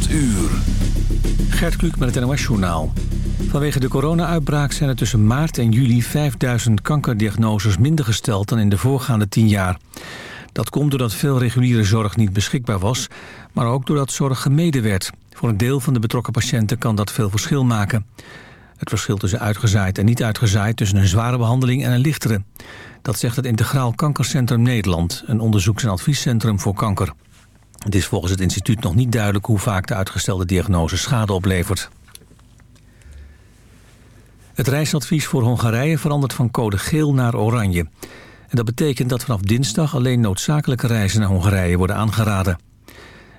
8 uur. Gert Kluk met het NOS Journaal. Vanwege de corona-uitbraak zijn er tussen maart en juli 5000 kankerdiagnoses minder gesteld dan in de voorgaande 10 jaar. Dat komt doordat veel reguliere zorg niet beschikbaar was, maar ook doordat zorg gemeden werd. Voor een deel van de betrokken patiënten kan dat veel verschil maken. Het verschil tussen uitgezaaid en niet uitgezaaid tussen een zware behandeling en een lichtere. Dat zegt het Integraal Kankercentrum Nederland, een onderzoeks- en adviescentrum voor kanker. Het is volgens het instituut nog niet duidelijk hoe vaak de uitgestelde diagnose schade oplevert. Het reisadvies voor Hongarije verandert van code geel naar oranje. En dat betekent dat vanaf dinsdag alleen noodzakelijke reizen naar Hongarije worden aangeraden.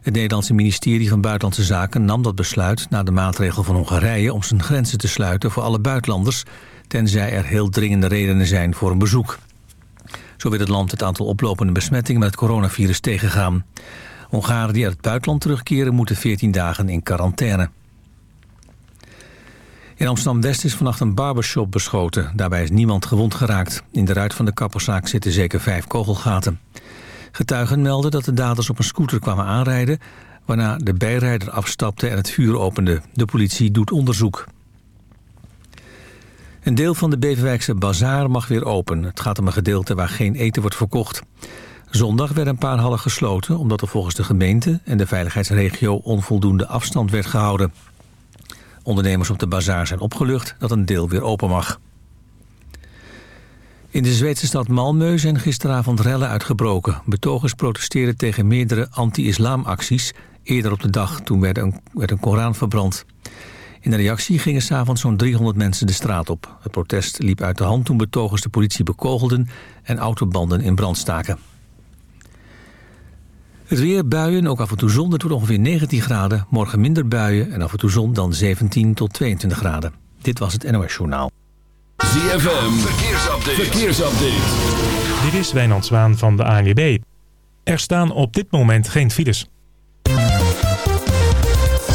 Het Nederlandse ministerie van Buitenlandse Zaken nam dat besluit... na de maatregel van Hongarije om zijn grenzen te sluiten voor alle buitenlanders... tenzij er heel dringende redenen zijn voor een bezoek. Zo wil het land het aantal oplopende besmettingen met het coronavirus tegengaan. Hongaren die uit het buitenland terugkeren moeten 14 dagen in quarantaine. In Amsterdam-West is vannacht een barbershop beschoten. Daarbij is niemand gewond geraakt. In de ruit van de kapperszaak zitten zeker vijf kogelgaten. Getuigen melden dat de daders op een scooter kwamen aanrijden... waarna de bijrijder afstapte en het vuur opende. De politie doet onderzoek. Een deel van de Beverwijkse bazaar mag weer open. Het gaat om een gedeelte waar geen eten wordt verkocht. Zondag werden een paar hallen gesloten... omdat er volgens de gemeente en de veiligheidsregio... onvoldoende afstand werd gehouden. Ondernemers op de bazaar zijn opgelucht dat een deel weer open mag. In de Zweedse stad Malmö zijn gisteravond rellen uitgebroken. Betogers protesteerden tegen meerdere anti-islamacties. Eerder op de dag, toen werd een, werd een Koran verbrand. In de reactie gingen s'avonds zo'n 300 mensen de straat op. Het protest liep uit de hand toen betogers de politie bekogelden... en autobanden in brand staken. Het weer, buien, ook af en toe zon. Het wordt ongeveer 19 graden. Morgen minder buien en af en toe zon dan 17 tot 22 graden. Dit was het NOS Journaal. ZFM, verkeersupdate. verkeersupdate. Dit is Wijnand Zwaan van de ANWB. Er staan op dit moment geen files.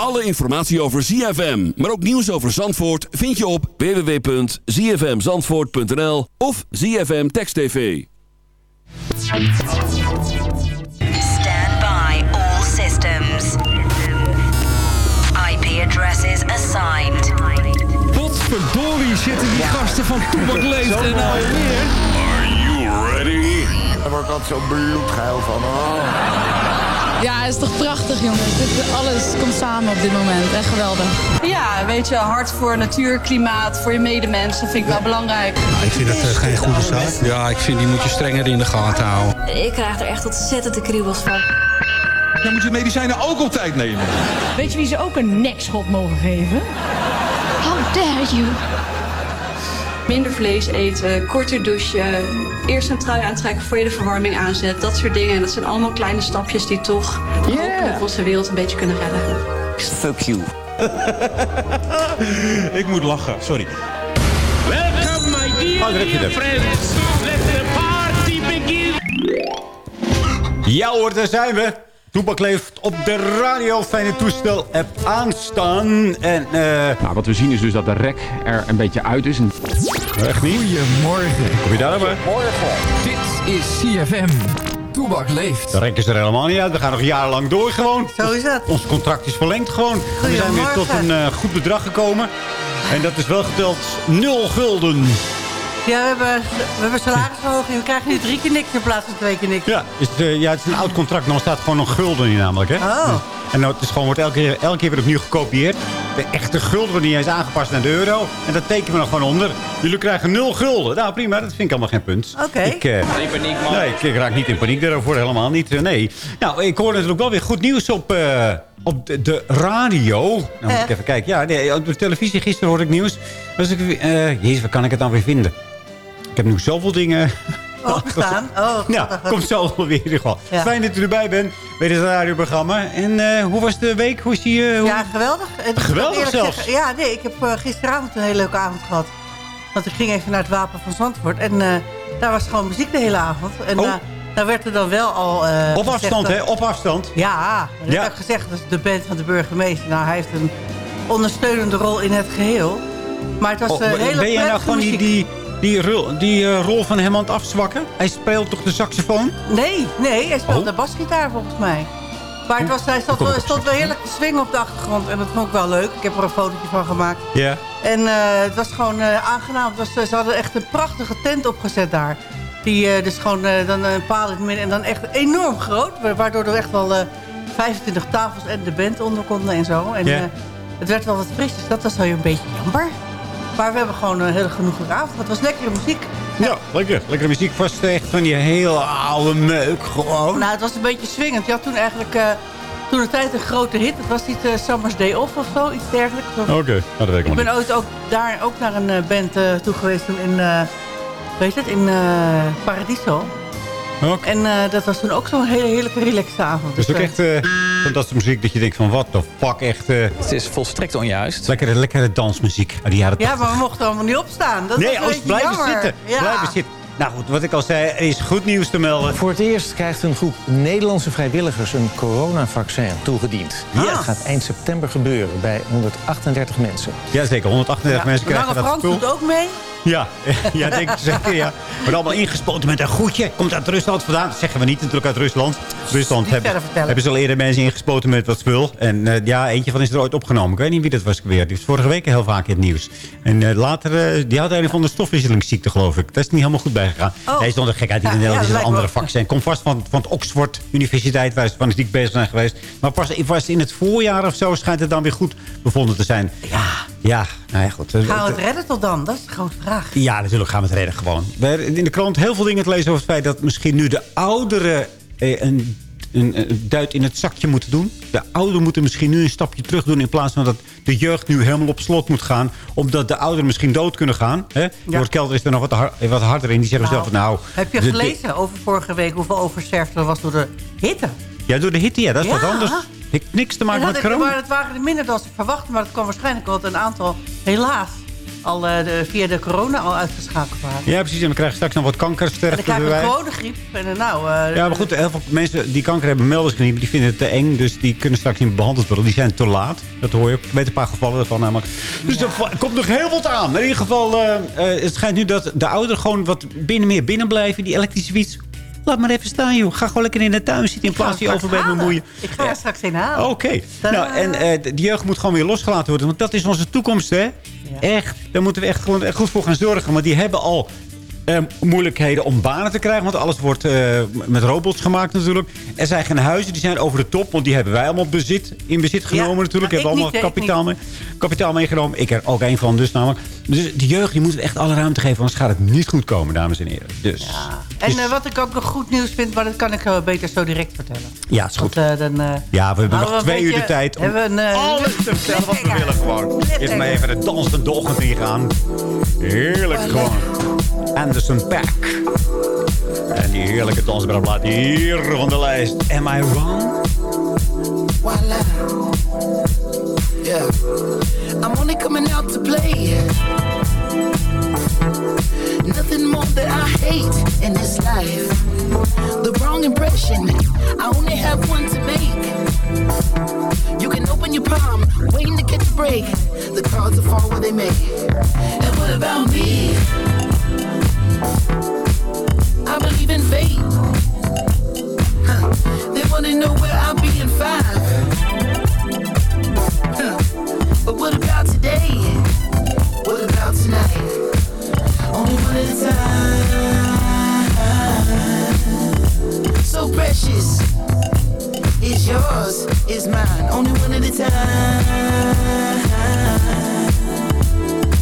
Alle informatie over ZFM, maar ook nieuws over Zandvoort... vind je op www.zfmzandvoort.nl of ZFM Text TV. Stand by all systems. IP addresses assigned. Potverdorie zitten die gasten van Toebak Leeft en nou weer. Are you ready? Daar word ik altijd zo bloedgeil van. Oh. Ja, het is toch prachtig, jongens. Dit, alles komt samen op dit moment. Echt geweldig. Ja, weet je, hard voor natuur, klimaat, voor je medemensen vind ik wel belangrijk. Ik vind dat eh, geen goede zaak. Ja, ik vind die moet je strenger in de gaten houden. Ik krijg er echt ontzettend de kriebels van. Dan moet je medicijnen ook op tijd nemen. Weet je wie ze ook een nekschot mogen geven? How dare you? Minder vlees eten, korter douchen, eerst een trui aantrekken voor je de verwarming aanzet. Dat soort dingen. En dat zijn allemaal kleine stapjes die toch hopelijk onze wereld een beetje kunnen redden. Fuck you. Ik moet lachen, sorry. Welcome, my dear, Oh, dear friends. Let the party begin. Ja hoor, daar zijn we. Toepak leeft op de radio fijne toestel app aanstaan. En eh Nou, wat we zien is dus dat de rek er een beetje uit is. En... echt niet. Goedemorgen. Kom je daar maar? Dit is CFM. Toebak leeft. De rek is er helemaal niet uit. We gaan nog jarenlang door gewoon. Zo is het. Ons contract is verlengd gewoon. We zijn weer tot een eh, goed bedrag gekomen. En dat is wel geteld nul gulden. Ja, we hebben, we hebben salarisverhoging. We krijgen nu drie keer niks in plaats van twee keer niks. Ja, is het, eh, ja, het is een oud contract. Dan staat gewoon nog gulden in namelijk. Hè? Oh. En nou, het is gewoon, wordt elke keer, elke keer weer opnieuw gekopieerd. De echte gulden wordt niet eens aangepast naar de euro. En dat tekenen we nog gewoon onder. Jullie krijgen nul gulden. Nou prima, dat vind ik allemaal geen punt. Oké. Ik, eh, paniek, man. nee, ik, ik raak niet in paniek daarover. Helemaal niet. eh, nee. Nou, ik hoor natuurlijk wel weer goed nieuws op, eh, op de, de radio. Nou moet ik Eh? even kijken. Ja, nee, op de televisie gisteren hoorde ik nieuws. Dus ik, eh, jezus, waar kan ik het nou weer vinden? Ik heb nu zoveel dingen? Oh, Ja, grappig. komt zo weer in ieder geval. Ja. Fijn dat u erbij bent bij dit radioprogramma. En eh, hoe was de week? Hoe die... eh, hoe- Ja, geweldig. En Geweldig zelfs. zeggen- ja, nee, ik heb gisteravond een hele leuke avond gehad. Want ik ging even naar het Wapen van Zandvoort. En daar was gewoon muziek de hele avond. En Oh. Eh, daar werd er dan wel al... eh, Op afstand, dat- hè? Op afstand. Ja, dat Ja. heb gezegd. Dat de band van de burgemeester. Nou, hij heeft een ondersteunende rol in het geheel. Maar het was Oh, eh, een hele ben jij nou gewoon die, die, die, rol, die eh, rol van hem aan het afzwakken? Hij speelt toch de saxofoon? Nee, nee, hij speelt Oh. de basgitaar volgens mij. Maar het was, hij stond, op stond wel heerlijk te swingen op de achtergrond. En dat vond ik wel leuk. Ik heb er een fotootje van gemaakt. Ja. En eh, het was gewoon eh, aangenaam. Het was, eh, ze hadden echt een prachtige tent opgezet daar. Die eh, dus gewoon eh, dan een paal in het midden. En dan echt enorm groot. wa- Waardoor er echt wel eh 25 tafels en de band onder konden en zo. En eh, het werd wel wat frisjes. Dat was wel een beetje jammer. Maar we hebben gewoon een hele genoeglijke avond. Het was lekkere muziek. Ja, lekker. Lekkere muziek. Vast echt van die hele oude meuk gewoon. Nou, het was een beetje swingend. Je had toen eigenlijk eh, toen een tijd een grote hit. Het was niet eh, Summer's Day Off of zo, iets dergelijks. Oké, nou, dat weet ik Ik ben ooit ook daar ook naar een eh, band eh, toe geweest toen in, eh, weet je het, in eh, Paradiso. Ook. En eh, dat was toen ook zo'n hele heerlijke relaxte avond. Dus ook eh, echt eh, van dat soort muziek dat je denkt van, wat de fuck, echt... eh, Het is volstrekt onjuist. lekkere, lekkere dansmuziek uit de jaren ja, 80. maar we mochten allemaal niet opstaan. Dat nee, was een als blijven jammer. zitten. Ja. Blijven zitten. Nou goed, wat ik al zei, er is goed nieuws te melden. Voor het eerst krijgt een groep Nederlandse vrijwilligers een coronavaccin toegediend. Yes. Dat gaat eind september gebeuren bij 138 mensen. Jazeker, 138 mensen krijgen Lange dat Frans spul. doet ook mee. Ja, ja denk ik zeker, ja. Maar allemaal ingespoten met een goedje. Komt uit Rusland vandaan. Dat zeggen we niet natuurlijk uit Rusland. Rusland hebben, hebben ze al eerder mensen ingespoten met wat spul. En eh, ja, eentje van is er ooit opgenomen. Ik weet niet wie dat was weer. Die was vorige week heel vaak in het nieuws. En eh, later, eh, die had een van de stofwisselingsziekte geloof ik. Dat is niet helemaal goed bijgegaan. Oh. Hij stond een gek uit in de Nederland. ja, is een andere me- vaccin. Komt vast van, van het Oxford Universiteit waar ze fanatiek bezig zijn geweest. Maar pas, pas in het voorjaar of zo schijnt het dan weer goed bevonden te zijn. Ja, ja nou ja goed. Gaan we het redden tot dan? Dat is de grote vraag. Ja, natuurlijk gaan we het redden gewoon. We hebben in de krant heel veel dingen te lezen over het feit... dat misschien nu de ouderen eh, een, een, een duit in het zakje moeten doen. De ouderen moeten misschien nu een stapje terug doen... in plaats van dat de jeugd nu helemaal op slot moet gaan. Omdat de ouderen misschien dood kunnen gaan. Hè? Lord Kelder is er nog wat, har- wat harder in. Die zeggen Nou, zelf nou... Heb je gelezen over vorige week hoeveel oversterfte er was door de hitte? ja, door de hitte, ja. Dat is Ja. wat anders. Heeft niks te maken En met dat- maar corona. het waren er minder dan ze verwachten. Maar het kwam waarschijnlijk omdat een aantal, helaas, al eh, de, via de corona al uitgeschakeld waren. Ja, precies. En we krijgen straks nog wat En dan kankersterfte krijg je erbij. gewoon de griep. En dan nou, eh, Ja, maar goed, heel veel mensen die kanker hebben melden zich niet. Die vinden het te eng, dus die kunnen straks niet behandeld worden. Die zijn te laat. Dat hoor je. Ik weet een paar gevallen ervan namelijk. Dus er va- komt nog heel wat aan. In ieder geval, eh, het schijnt nu dat de ouderen gewoon wat binnen meer binnen blijven. Die elektrische fiets. Laat maar even staan, joh. Ga gewoon lekker in de tuin zitten in plaats van je over bent bemoeien. ik ga er straks in halen. Oké. Nou, en eh, de jeugd moet gewoon weer losgelaten worden. Want dat is onze toekomst, hè? Echt. Daar moeten we echt, gewoon, echt goed voor gaan zorgen. Want die hebben al eh, moeilijkheden om banen te krijgen. Want alles wordt eh, met robots gemaakt natuurlijk. Er zijn geen huizen, die zijn over de top. Want die hebben wij allemaal bezit, in bezit genomen natuurlijk. maar Hebben allemaal niet, kapitaal, mee, kapitaal meegenomen. Ik er ook een van dus namelijk. Dus de jeugd die moeten we echt alle ruimte geven. Anders gaat het niet goed komen, dames en heren. Dus En eh, wat ik ook nog goed nieuws vind, maar dat kan ik eh, beter zo direct vertellen. ja, is goed. Want, eh, dan, eh, Ja, we hebben nog we twee uur de tijd om hebben we een, alles te vertellen wat we willen gewoon. Eerst maar even de dansende ochtend ingaan. Heerlijk gewoon. Anderson Pack. En die heerlijke dansbraadplaat hier van de lijst. Am I wrong? Yeah. I'm only coming out to play. Nothing more that I hate in this life. The wrong impression. I only have one to make. You can open your palm, waiting to catch a break. The cards fall where they may. And what about me?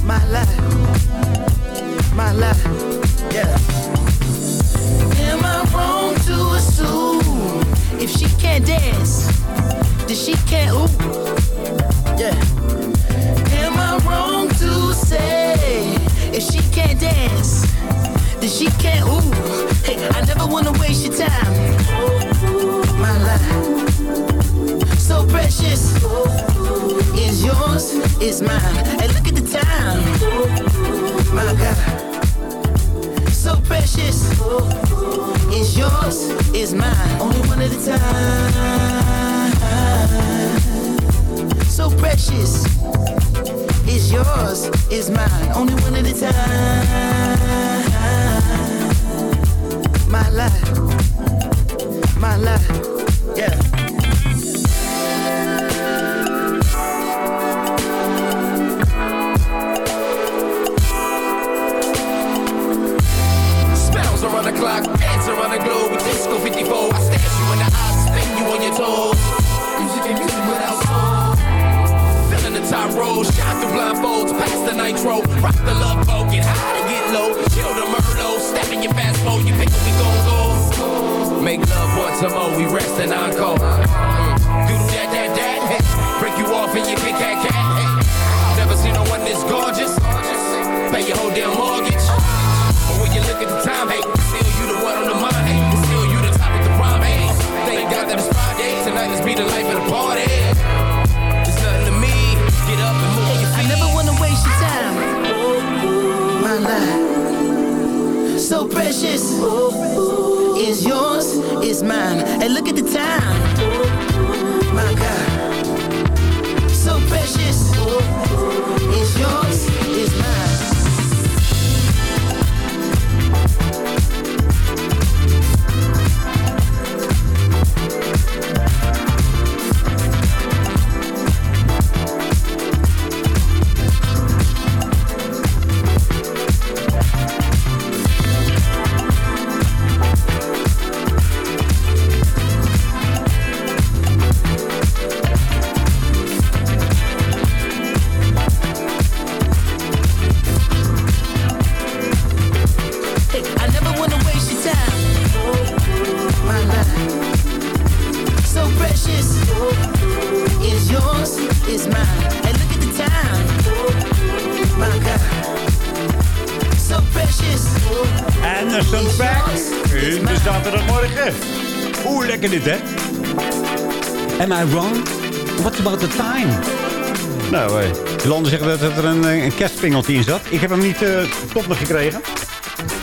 My life. My life. She can't dance, then she can't ooh? Yeah. Am I wrong to say if she can't dance, then she can't ooh? Hey, I never wanna waste your time. My life, so precious. Is yours, is mine. Hey, look at the time. My God, so precious. Is yours, is mine. Only one at a time. So precious. Is yours, is mine. Only one at a time. My life, my life, toes. Music and music without soul. Feeling the top roll, shot through blindfolds, past the nitro. Rock the love boat, get high and get low. Chill the Merlot, step in your fast mode, you pick we gon' go. Make love once a more, we rest and encore. Mm. Do that, that, that. Break you off and you kick cat, cat. Never seen no one this gorgeous. Pay your whole damn mortgage. But when you look at the time, hey, still you the one on the mind, That it's Friday. Tonight let's be the life of the party. It's nothing to me. Get up and move your I never wanna waste your time. My life, so precious. Is yours, is mine. And look at the time. Kerstpingeltje in zat. Ik heb hem niet uh, tot me gekregen.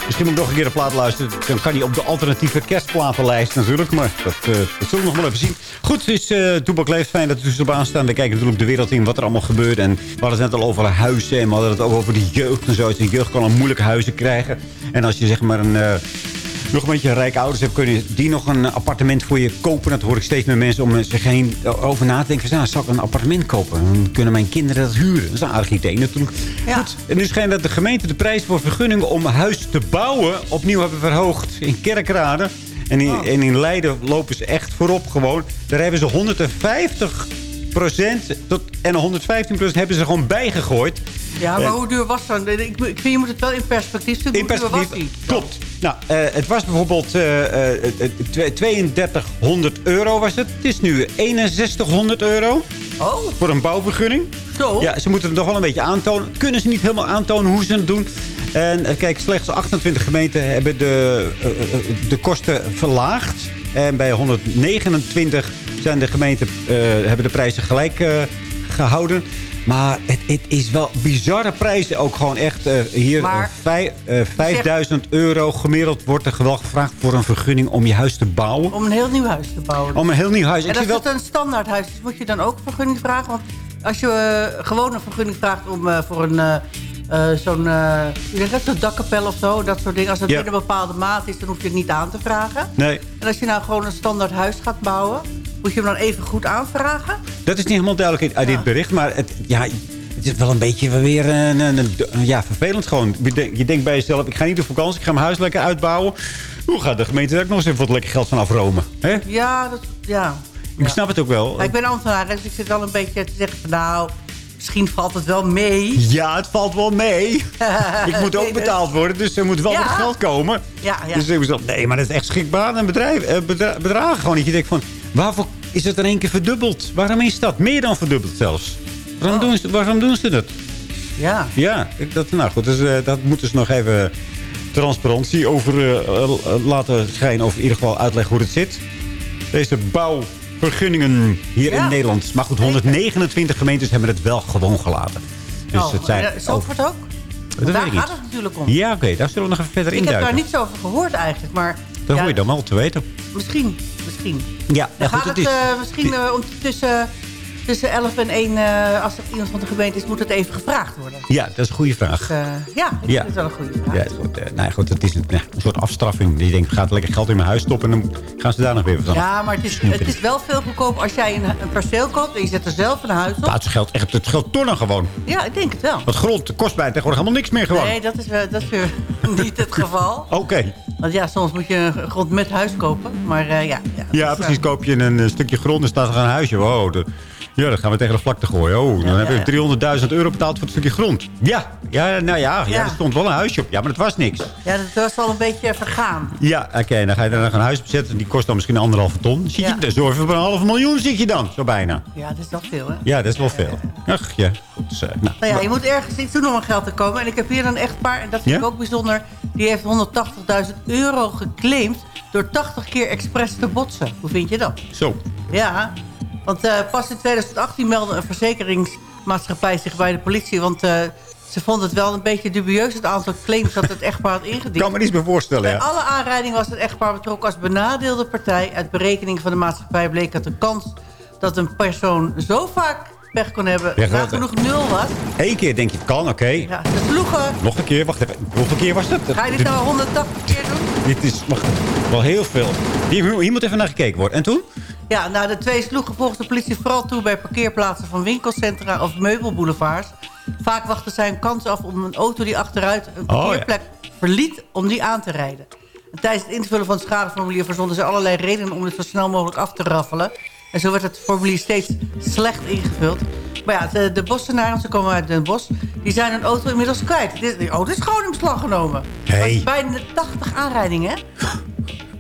Misschien moet ik nog een keer de plaat luisteren. Dan kan hij op de alternatieve kerstplatenlijst natuurlijk. Maar dat, eh, dat zullen we nog wel even zien. Goed, is uh, Toepak Leeft. Fijn dat we tussen de baan staan. We kijken natuurlijk de wereld in wat er allemaal gebeurt. En we hadden het net al over huizen. En we hadden het ook over de jeugd en zo. De jeugd kan al moeilijke huizen krijgen. En als je zeg maar een... eh, nog een beetje rijke ouders hebt, kun je die nog een appartement voor je kopen. Dat hoor ik steeds meer mensen om zich heen over na te denken. Van, nou, zal ik een appartement kopen? Dan kunnen mijn kinderen dat huren. Dat is een aardig idee natuurlijk. Goed. En nu schijnt dat de gemeente de prijs voor vergunningen om huis te bouwen opnieuw hebben verhoogd in Kerkrade. En in, en in Leiden lopen ze echt voorop gewoon. Daar hebben ze 150% tot, en 115% hebben ze gewoon bijgegooid. Ja, maar Eh, hoe duur was dat? Ik, ik vind, je moet het wel in perspectief zien. in Hoe duur was perspectief, die? klopt. Nou, eh, het was bijvoorbeeld eh, eh, eh, 3200 euro was het. Het is nu 6100 euro. Oh. Voor een bouwvergunning. Zo. Ja, ze moeten het nog wel een beetje aantonen. Kunnen ze niet helemaal aantonen hoe ze het doen. En kijk, slechts 28 gemeenten hebben de, de kosten verlaagd. En bij 129 zijn de gemeenten, hebben de prijzen gelijk eh, gehouden. Maar het, het is wel bizarre prijzen. Ook gewoon echt eh, hier Maar- eh, vij- eh, 5000 euro gemiddeld wordt er wel gevraagd voor een vergunning om je huis te bouwen. Om een heel nieuw huis te bouwen. Om een heel nieuw huis. En als wel... het een standaard huis is, moet je dan ook een vergunning vragen? Want als je gewoon een vergunning vraagt om voor een... eh, zo'n dat zo'n dakkapel of zo, dat soort dingen. Als het Ja. binnen een bepaalde maat is, dan hoef je het niet aan te vragen. Nee, En als je nou gewoon een standaard huis gaat bouwen, moet je hem dan even goed aanvragen? dat is niet helemaal duidelijk uit dit bericht. Maar het, ja, het is wel een beetje weer een, een- een- ja, vervelend gewoon. Je denkt, bij jezelf, ik ga niet op vakantie, ik ga mijn huis lekker uitbouwen. Hoe gaat de gemeente daar ook nog eens even wat lekker geld van afromen? Hè? Ja, dat, ja. Ik snap het ook wel. Ja, ik ben ambtenaar, dus ik zit wel een beetje te zeggen van nou, misschien valt het wel mee. Ja, het valt wel mee. ik moet ook Nee, betaald worden, dus er moet wel Ja. wat geld komen. Ja, ja. Dus ik was nee, maar dat is echt schrikbaar een bedrijf, eh, bedra- bedragen. Gewoon dat je denkt van, waarvoor is het in één keer verdubbeld? Waarom is dat? Meer dan verdubbeld zelfs. Waarom, doen, ze, waarom doen ze dat? Ja. Ja, dat, nou goed, dus, eh, dat moeten ze nog even transparantie over eh, eh, laten schijnen. Of in ieder geval uitleggen hoe het zit. Deze bouwvergunningen hier Ja. in Nederland. Maar goed, 129 gemeentes hebben het wel gewoon gelaten. Dus oh, het zijn... Zandvoort ook? Want daar gaat het natuurlijk om. Ja, oké, daar zullen we nog even verder ik heb daar niets over gehoord eigenlijk, maar... Dat ja, hoor je dan wel te weten. Misschien, misschien. Ja, Dan goed, gaat het is... eh, misschien eh, om tussen, tussen 11 en 1, eh, als er iemand van de gemeente is, moet het even gevraagd worden. Ja, dat is een goede vraag. Dus, ja, ik Ja. vind het wel een goede vraag. Ja, het is goed, nou ja, goed, het is een, soort afstraffing. Die denkt, gaat lekker geld in mijn huis stoppen... en dan gaan ze daar nog weer van. Ja, maar het is, het is wel veel goedkoop als jij een, een perceel koopt en je zet er zelf een huis op. Nou, het geldt echt het geldt tonnen gewoon. Ja, ik denk het wel. Want grond kost bij tegenwoordig helemaal niks meer gewoon. Nee, dat is, dat is weer niet het geval. Oké. Want ja, soms moet je een grond met huis kopen. Maar eh, ja, ja, Ja, precies. eh, Koop je een, eh, stukje grond en staat er een huisje. Wow, de, ja, dat gaan we tegen de vlakte gooien. Oh, dan Ja, heb ja, je 300.000 euro betaald voor het stukje grond. Ja, ja nou ja, ja. Ja. er stond wel een huisje op. Ja, maar het was niks. Ja, dat was al een beetje vergaan. Ja, oké, dan ga je er nog een huis op zetten. Die kost dan misschien anderhalve ton. Zit je, Ja. dus zo even op een half miljoen zit je dan, zo bijna. Ja, dat is wel veel, hè? Ja, dat is wel veel. Ach, ja. Goed, dus, nou, Nou ja, je moet ergens iets doen om aan geld te komen. En ik heb hier een echtpaar, en dat vind Ja? ik ook bijzonder... die heeft 180.000 euro geclaimd door 80 keer expres te botsen. Hoe vind je dat? Zo. Ja, want eh, pas in 2018 meldde een verzekeringsmaatschappij zich bij de politie... want eh, ze vonden het wel een beetje dubieus... het aantal claims dat het echtpaar had ingediend. kan me niets meer voorstellen, Bij ja. alle aanrijdingen was het echtpaar betrokken als benadeelde partij. Uit berekening van de maatschappij bleek dat de kans... dat een persoon zo vaak pech kon hebben... Nagenoeg nul was. Eén keer denk je, het kan, oké. Ja, ze sloegen... Nog een keer, wacht even. Hoeveel keer was dat? Ga je dit nou 180 keer doen? Dit is wacht, wel heel veel. Hier, hier moet even naar gekeken worden. En toen? Ja, nou, de twee sloegen volgens de politie vooral toe bij parkeerplaatsen van winkelcentra of meubelboulevards. Vaak wachten zij een kans af om een auto die achteruit een Oh, ja. parkeerplek verliet om die aan te rijden. En tijdens het invullen van het schadeformulier verzonden ze allerlei redenen om dit zo snel mogelijk af te raffelen. En zo werd het formulier steeds slecht ingevuld. Maar ja, de, de bossenaren, ze komen uit Den Bosch, die zijn hun auto inmiddels kwijt. Dit, auto is gewoon in beslag genomen. Hey. Bijna 80 aanrijdingen, hè?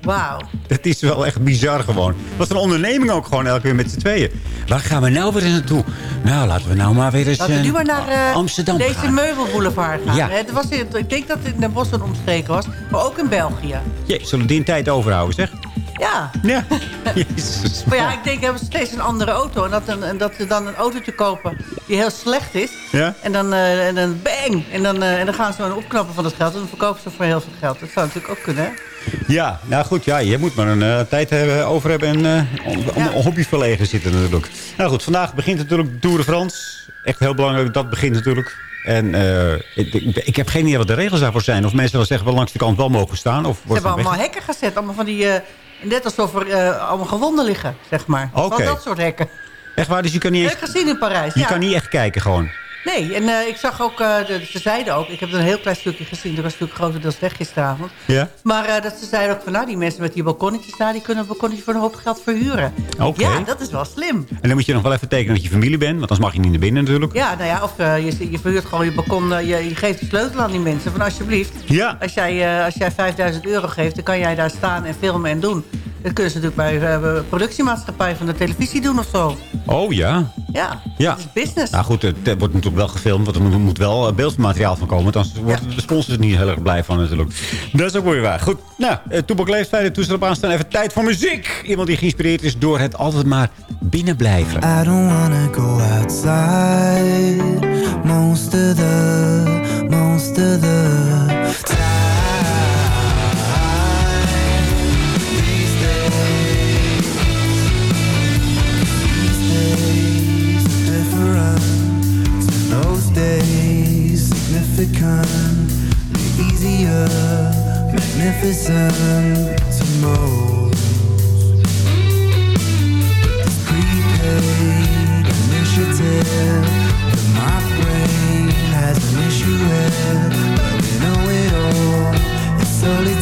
Wauw. Dat is wel echt bizar gewoon. Wat een onderneming ook gewoon elke keer met z'n tweeën. Waar gaan we nou weer eens naartoe? Nou, laten we nou maar weer eens Laten we eh, nu maar naar eh, Amsterdam deze gaan. meubelboulevard gaan. Ja. hè. Het was in, ik denk dat het in Den Bosch een omstreken was. Maar ook in België. Jee, zullen die een tijd overhouden, zeg? Ja. Ja. Jezus. Maar ja, ik denk, hebben ze steeds een andere auto. En dat, een, en dat ze dan een autootje kopen die heel slecht is. Ja? En dan, eh, en dan bang! En dan, eh, en dan gaan ze dan opknappen van het geld. En dan verkopen ze voor heel veel geld. Dat zou natuurlijk ook kunnen, hè? Ja, nou goed, ja, je moet maar een eh, tijd hebben, over hebben en eh, om, om hobby verlegen zitten natuurlijk. Nou goed, vandaag begint natuurlijk Tour de France. Echt heel belangrijk, dat begint natuurlijk. En eh, ik, ik, heb geen idee wat de regels daarvoor zijn. Of mensen wel zeggen wel langs de kant wel mogen staan. Of Ze hebben allemaal hekken gezet. Allemaal van die... net alsof er allemaal gewonden liggen, zeg maar. Oké. Dat soort hekken. Echt waar, dus je kan niet heb ik gezien in Parijs. je ja. kan niet echt kijken gewoon. Nee, en eh, ik zag ook, eh, de, ze zeiden ook, ik heb er een heel klein stukje gezien, er was natuurlijk grotendeels weg gisteravond. Ja? Maar eh, dat ze zeiden ook van, nou, die mensen met die balkonnetjes daar, die kunnen een balkonnetje voor een hoop geld verhuren. Oké. Ja, dat is wel slim. En dan moet je nog wel even tekenen dat je familie bent. Want anders mag je niet naar binnen natuurlijk. Ja, nou ja, of je, je verhuurt gewoon je balkon, je, je geeft de sleutel aan die mensen, van alsjeblieft. Ja. Als jij, als jij 5000 euro geeft, dan kan jij daar staan en filmen en doen. Dat kunnen ze natuurlijk bij eh, productiemaatschappij van de televisie doen of zo. Oh ja. Ja, Ja. dat is business. Nou goed, het wordt natuurlijk wel gefilmd. Want er moet, moet wel eh, beeldmateriaal van komen. Want anders worden de sponsors er niet heel erg blij van natuurlijk. Dat is ook weer waar. Goed, nou, uh, Toebak leeft fijne toestel op aanstaan. Even tijd voor muziek. Iemand die geïnspireerd is door het altijd maar binnen blijven. I don't wanna go outside magnificent most. prepaid initiative that my brain has an issue with. But we know it all. It's slowly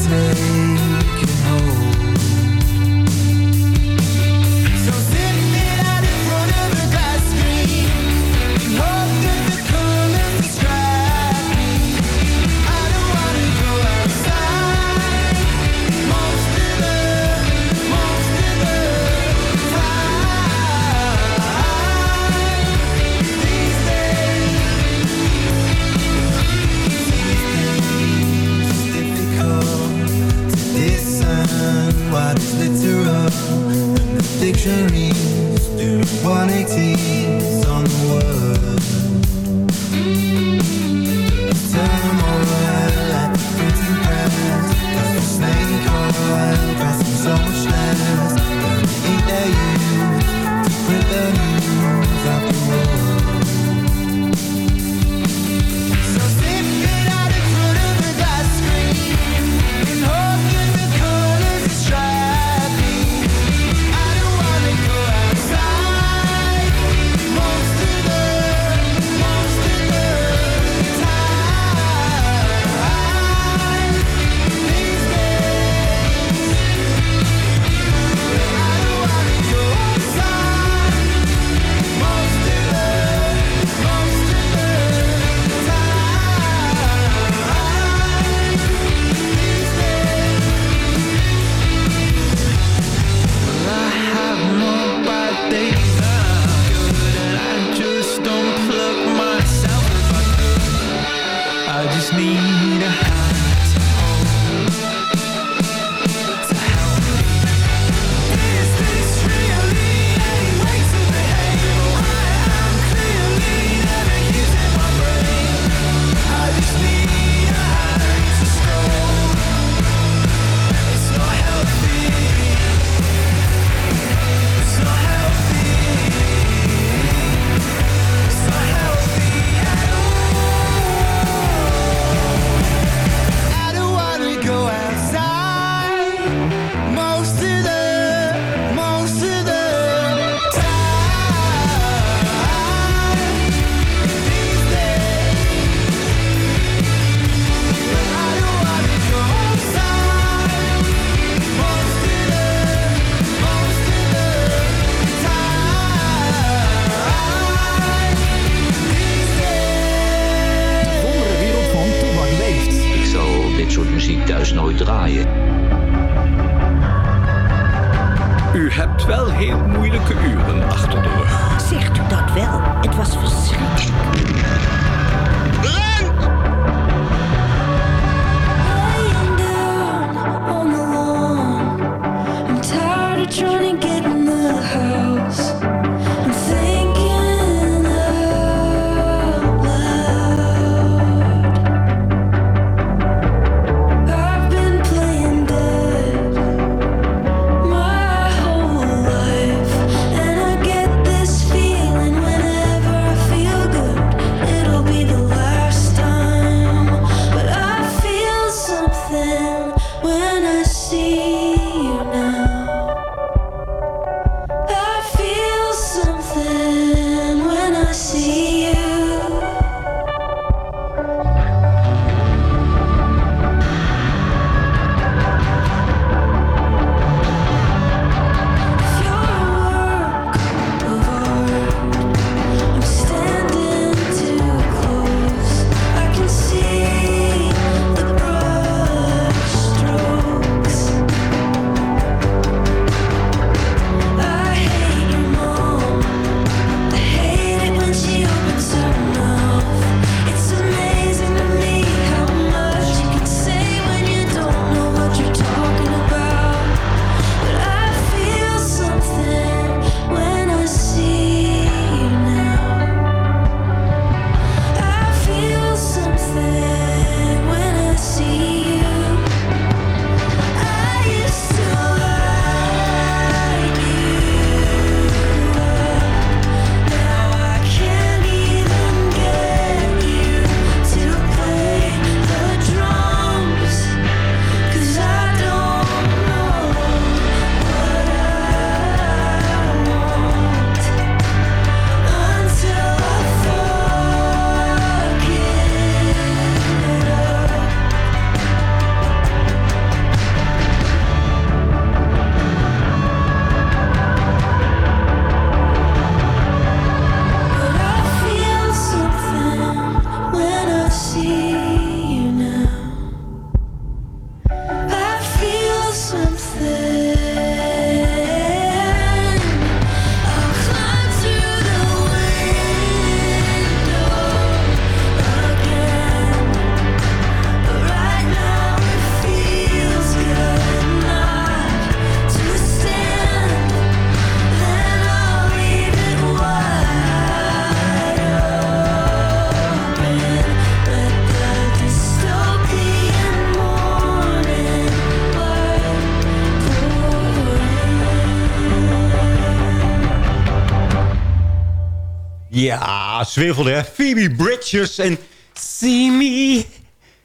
Ja, zwevelde, hè? Phoebe Bridges en See Me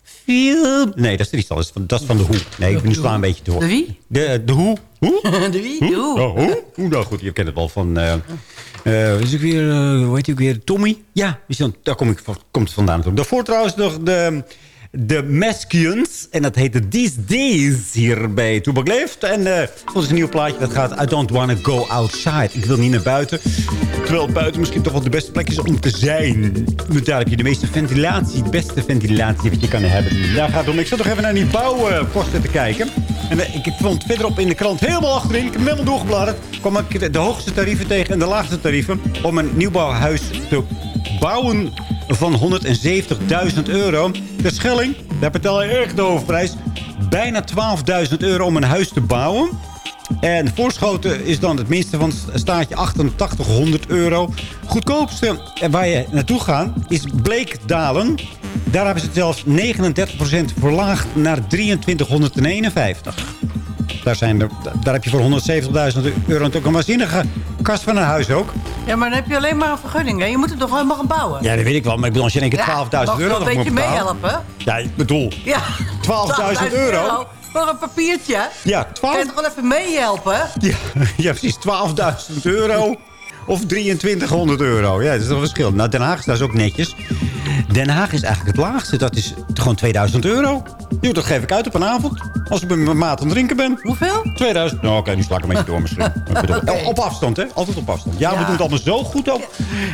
Feel... Nee, dat is niet anders. Dat is van de Hoe. Nee, ik ben nu slaan een beetje door. De wie? De, de Hoe. Hoe? De wie? De hoe? Oh, hoe? Hoe? Nou goed, je kent het wel van... eh, is ik weer, eh, hoe heet hij ook weer? Tommy? Ja, is dan, daar kom ik, komt het vandaan. Daarvoor trouwens nog de, de Mascuins. En dat heette These Days hier bij Toebak Leeft. En is een nieuw plaatje. Dat gaat I Don't Wanna Go Outside. Ik wil niet naar buiten. Terwijl buiten misschien toch wel de beste plek is om te zijn. Want daar heb je de meeste ventilatie. De beste ventilatie wat je kan hebben. Daar gaat het om. Ik zat nog even naar die bouwkosten te kijken. En eh, ik, vond verderop in de krant helemaal achterin. Ik heb hem helemaal doorgebladerd. kwam ik de hoogste tarieven tegen en de laagste tarieven. Om een nieuwbouwhuis te bouwen van 170.000 euro. De Schelling, daar betaal je echt de hoofdprijs. Bijna 12.000 euro om een huis te bouwen. En voorschoten is dan het minste van het staatje 8800 euro. Goedkoopste waar je naartoe gaat is Bleekdalen. Daar hebben ze het zelfs 39% verlaagd naar 2351. Daar, zijn er, daar heb je voor 170.000 euro natuurlijk een waanzinnige kast van een huis ook. Ja, maar dan heb je alleen maar een vergunning. Hè? Je moet het toch helemaal gaan bouwen? Ja, dat weet ik wel. Maar ik bedoel, als je in één keer 12.000 mag euro nog een beetje meehelpen. Ja, ik bedoel, Ja. 12.000 euro. Voor een papiertje. Ja, 12 Kan je toch wel even meehelpen? Ja, ja precies. 12.000 euro of 2300 euro. Ja, dat is toch een verschil. Nou, Den Haag is daar ook netjes. Den Haag is eigenlijk het laagste. Dat is gewoon 2000 euro. Jo, dat geef ik uit op een avond. Als ik met mijn maat aan het drinken ben. Hoeveel? 2000. Nou, oké, nu sla ik een beetje door misschien. Op afstand, hè? Altijd op afstand. Ja, we doen het allemaal zo goed ook.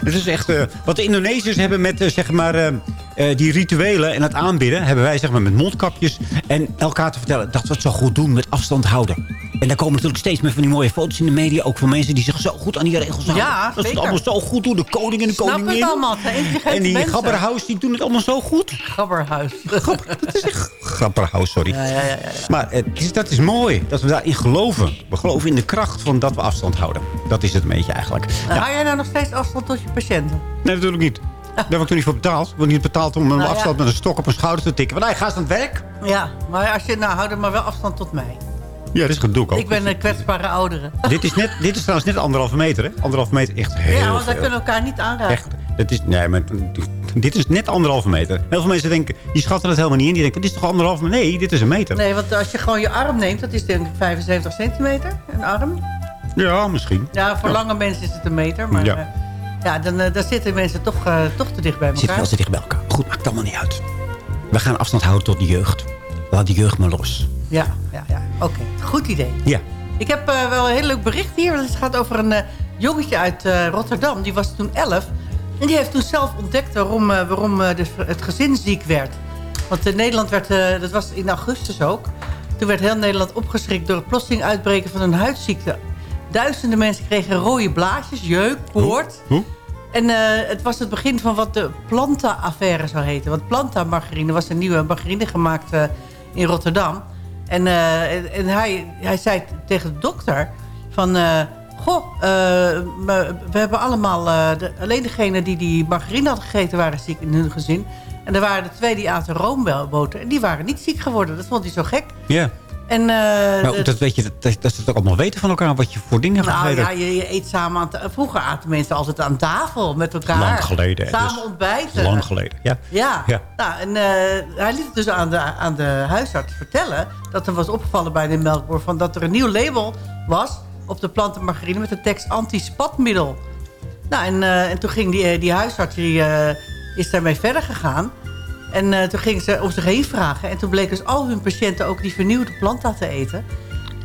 Het is echt... eh, wat de Indonesiërs hebben met, eh, zeg maar... eh, die rituelen en het aanbidden... hebben wij, zeg maar, met mondkapjes... en elkaar te vertellen dat we het zo goed doen met afstand houden. En daar komen natuurlijk steeds meer van die mooie foto's in de media... ook van mensen die zich zo goed aan die regels houden. Ja, dat ze het allemaal zo goed doen. De koning en de Snap koningin. het allemaal. het intelligente En die Gabberhaus, die doen het allemaal zo goed. Gabberhuis. Grapperhaus, sorry. Ja, ja, ja, ja. Maar het is, dat is mooi, dat we daarin geloven. We geloven in de kracht van dat we afstand houden. Dat is het een beetje eigenlijk. Nou, Hou jij nou nog steeds afstand tot je patiënten? Nee, natuurlijk niet. Daar heb ik toen niet voor betaald. Ik word niet betaald om een Nou afstand met een stok op een schouder te tikken. Want hij gaat aan het werk. Ja, maar als je, nou, hou er maar wel afstand tot mij. Ja, dat is gedoe ook. Ik ben een kwetsbare oudere. dit, is net, dit is trouwens net anderhalve meter, hè? Anderhalve meter, echt heel Ja, want wij kunnen elkaar niet aanraken. Echt, dat is, nee, maar dit is net anderhalve meter. Heel veel mensen denken, die schatten het helemaal niet in. Die denken, dit is toch anderhalve meter? Nee, dit is een meter. Nee, want als je gewoon je arm neemt, dat is denk ik 75 centimeter, een arm. Ja, misschien. Ja, voor Ja. lange mensen is het een meter, maar Ja. ja, ja dan, eh, dan zitten mensen toch, eh, toch te dicht bij Zit elkaar. wel te dicht bij elkaar. Goed, maakt allemaal niet uit. We gaan afstand houden tot de jeugd. Laat de jeugd maar los. Ja, ja, ja. oké. Goed idee. Ja. Ik heb eh, wel een heel leuk bericht hier. Het gaat over een eh, jongetje uit eh, Rotterdam. Die was toen 11. En die heeft toen zelf ontdekt waarom, eh, waarom eh, de- het gezin ziek werd. Want in Nederland werd, eh, dat was in augustus ook... toen werd heel Nederland opgeschrikt door het plotseling uitbreken van een huidziekte. Duizenden mensen kregen rode blaasjes, jeuk, koord. Hoe? En eh, het was het begin van wat de Planta-affaire zou heten. Want Planta-margarine was een nieuwe margarine gemaakt eh, in Rotterdam. En, eh, en, en hij, hij zei tegen de dokter van... goh, eh, we we hebben allemaal... eh, de, alleen degenen die die margarine hadden gegeten waren ziek in hun gezin. En er waren de twee die aten roomboter. En die waren niet ziek geworden. Dat vond hij zo gek. Ja. En, Maar de- dat, weet je, dat, dat ze het ook allemaal weten van elkaar. Wat je voor dingen gaat nou gegeten ja, je, je eet samen aan Vroeger aten mensen altijd aan tafel met elkaar. Lang geleden, Samen dus ontbijten. Lang geleden, ja. Ja. Ja. Nou, en hij liet het dus aan de, aan de huisarts vertellen... dat er was opgevallen bij de melkboer... Van dat er een nieuw label was op de plantenmargarine... met de tekst anti-spatmiddel. Nou, en, eh, en toen ging die, eh, die huisarts... Die, eh, is daarmee verder gegaan... En toen gingen ze om zich heen vragen. En toen bleken dus al hun patiënten ook die vernieuwde planta te eten.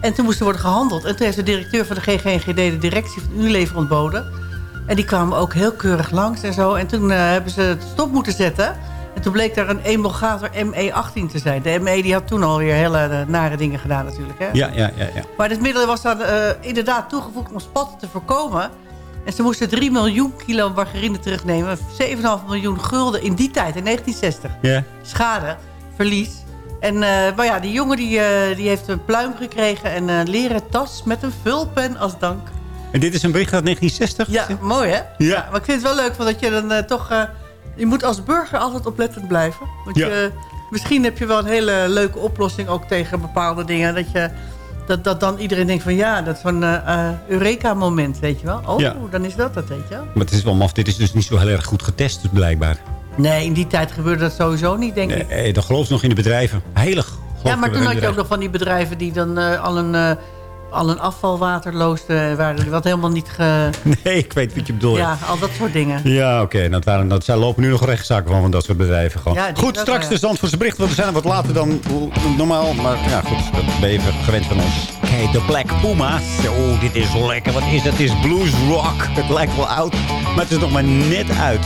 En toen moest er worden gehandeld. En toen heeft de directeur van de GGNGD de directie van Unilever ontboden. En die kwamen ook heel keurig langs en zo. En toen hebben ze het stop moeten zetten. En toen bleek daar een emulgator ME18 te zijn. De ME die had toen alweer hele eh, nare dingen gedaan natuurlijk. Hè? Ja, ja, ja. ja. Maar dit middel was dan eh, inderdaad toegevoegd om spatten te voorkomen. En ze moesten 3 miljoen kilo margarine terugnemen. 7,5 miljoen gulden in die tijd, in 1960 Ja. schade, verlies. En, eh, maar ja, die jongen die, die heeft een pluim gekregen en een leren tas met een vulpen als dank. En dit is een bericht uit 1960? Ja, mooi hè? Ja. Maar ik vind het wel leuk, dat je dan toch... eh, je moet als burger altijd oplettend blijven. Want Ja. je, misschien heb je wel een hele leuke oplossing ook tegen bepaalde dingen. Dat, je, dat, dat dan iedereen denkt van ja, dat is zo'n eh, eh, Eureka-moment, weet je wel. Oh, Ja. dan is dat dat, weet je wel. Maar het is wel maf. Dit is dus niet zo heel erg goed getest, blijkbaar. Nee, in die tijd gebeurde dat sowieso niet, denk ik. Nee, dat geloof je nog in de bedrijven. Heilig. Ja, maar toen had je ook nog van die bedrijven die dan eh, al, een, eh, al een afvalwater loosden. Waar, wat helemaal niet ge... Nee, ik weet wat je bedoelt. Ja, al dat soort dingen. Ja, oké. Dat, waren, dat, zij lopen nu nog rechtszaken van, van dat soort bedrijven. Gewoon. Ja, goed, straks wel, de ja. Zandvoortse bericht. Want we zijn wat later dan normaal. Maar ja, goed. Dat ben je even gewend van ons. Kijk, de Black Puma's. Oh, dit is lekker. Wat is dat? Het is blues rock. Het lijkt wel oud. Maar het is nog maar net uit.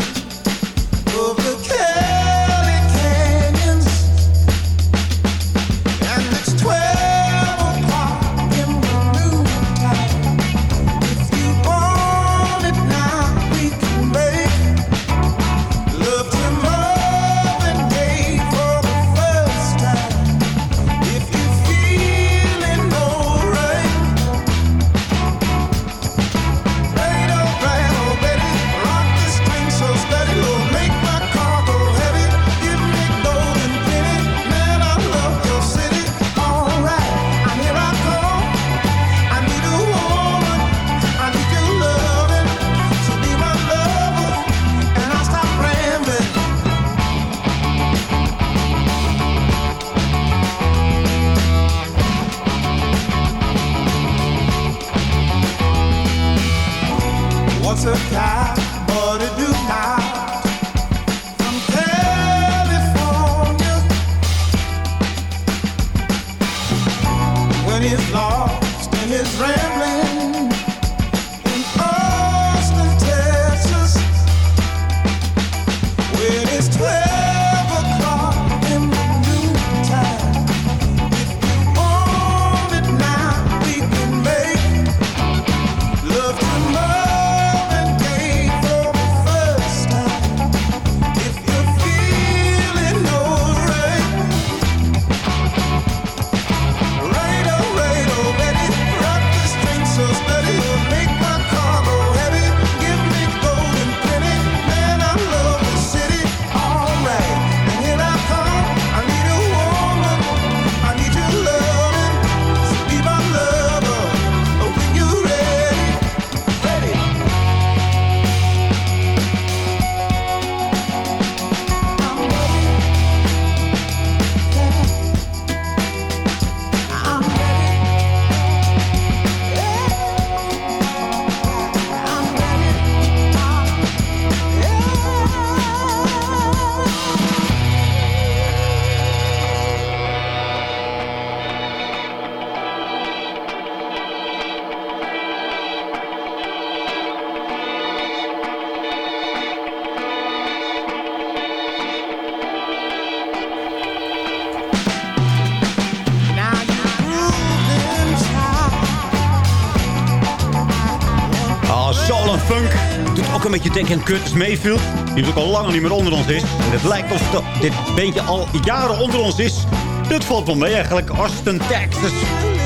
Een beetje denken aan Curtis Mayfield. Die ook al langer niet meer onder ons is. En het lijkt alsof dit beetje al jaren onder ons is. Dat valt wel mee eigenlijk. Austin, Texas,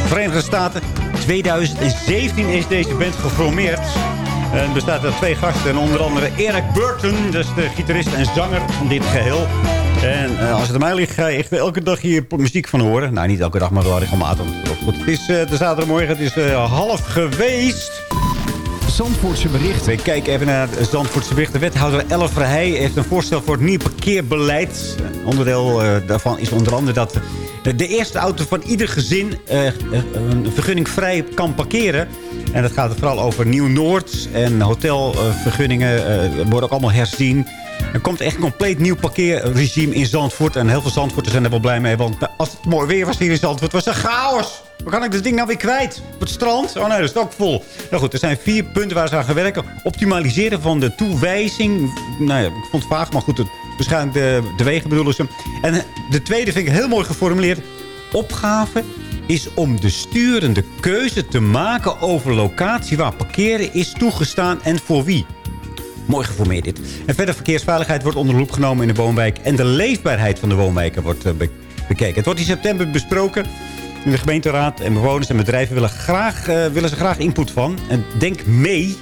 Verenigde Staten. 2017 is deze band geformeerd. En bestaat uit twee gasten. En onder andere Eric Burton. Is de gitarist en zanger van dit geheel. En eh, als het aan mij ligt, ga je echt elke dag hier muziek van horen. Nou, niet elke dag, maar wel regelmatig. Goed, het is eh, de zaterdagmorgen. Het is eh, half geweest. Zandvoortse bericht. We kijken even naar het Zandvoortse bericht. De wethouder Elle Verheij heeft een voorstel voor het nieuw parkeerbeleid. Onderdeel eh, daarvan is onder andere dat de, de eerste auto van ieder gezin eh, eh, een vergunningvrij kan parkeren. En dat gaat vooral over Nieuw-Noord. En hotelvergunningen worden ook allemaal herzien. Er komt echt een compleet nieuw parkeerregime in Zandvoort. En heel veel Zandvoorters zijn er wel blij mee. Want als het mooi weer was hier in Zandvoort, was het chaos. Waar kan ik dit ding nou weer kwijt? Op het strand? Oh nee, dat is ook vol. Nou goed, er zijn vier punten waar ze aan gaan werken. Optimaliseren van de toewijzing. Nou ja, ik vond het vaag, maar goed. Het, waarschijnlijk de, de wegen bedoelen ze. En de tweede vind ik heel mooi geformuleerd. Opgave is om de sturende keuze te maken over locatie waar parkeren is toegestaan en voor wie. Mooi geformeerd dit. En verder verkeersveiligheid wordt onder de loep genomen in de woonwijk. En de leefbaarheid van de woonwijken wordt eh, be- bekeken. Het wordt in september besproken. In de gemeenteraad en bewoners en bedrijven willen, graag, eh, willen ze graag input van. En denk mee.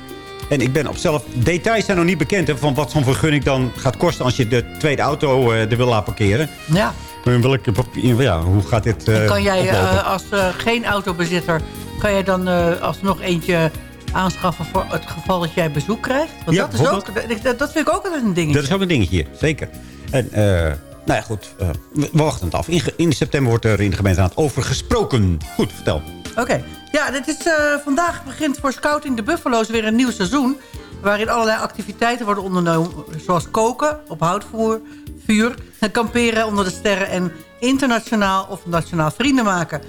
En ik ben op zelf... Details zijn nog niet bekend hè, van wat zo'n vergunning dan gaat kosten... als je de tweede auto eh, er wil laten parkeren. Ja. In welke. Ja, hoe gaat dit eh, En kan jij als geen autobezitter... kan jij dan alsnog eentje aanschaffen voor het geval dat jij bezoek krijgt? Want Ja, dat, is ook, dat, dat vind ik ook altijd een dingetje. Dat is ook een dingetje, zeker. En, eh, nou ja, goed. eh, we wachten het af. In, september wordt er in de gemeenteraad over gesproken. Goed, vertel. Oké. Ja, dit is, eh, vandaag begint voor Scouting de Buffalo's weer een nieuw seizoen... waarin allerlei activiteiten worden ondernomen... zoals koken, op houtvoer, vuur... en kamperen onder de sterren... en internationaal of nationaal vrienden maken.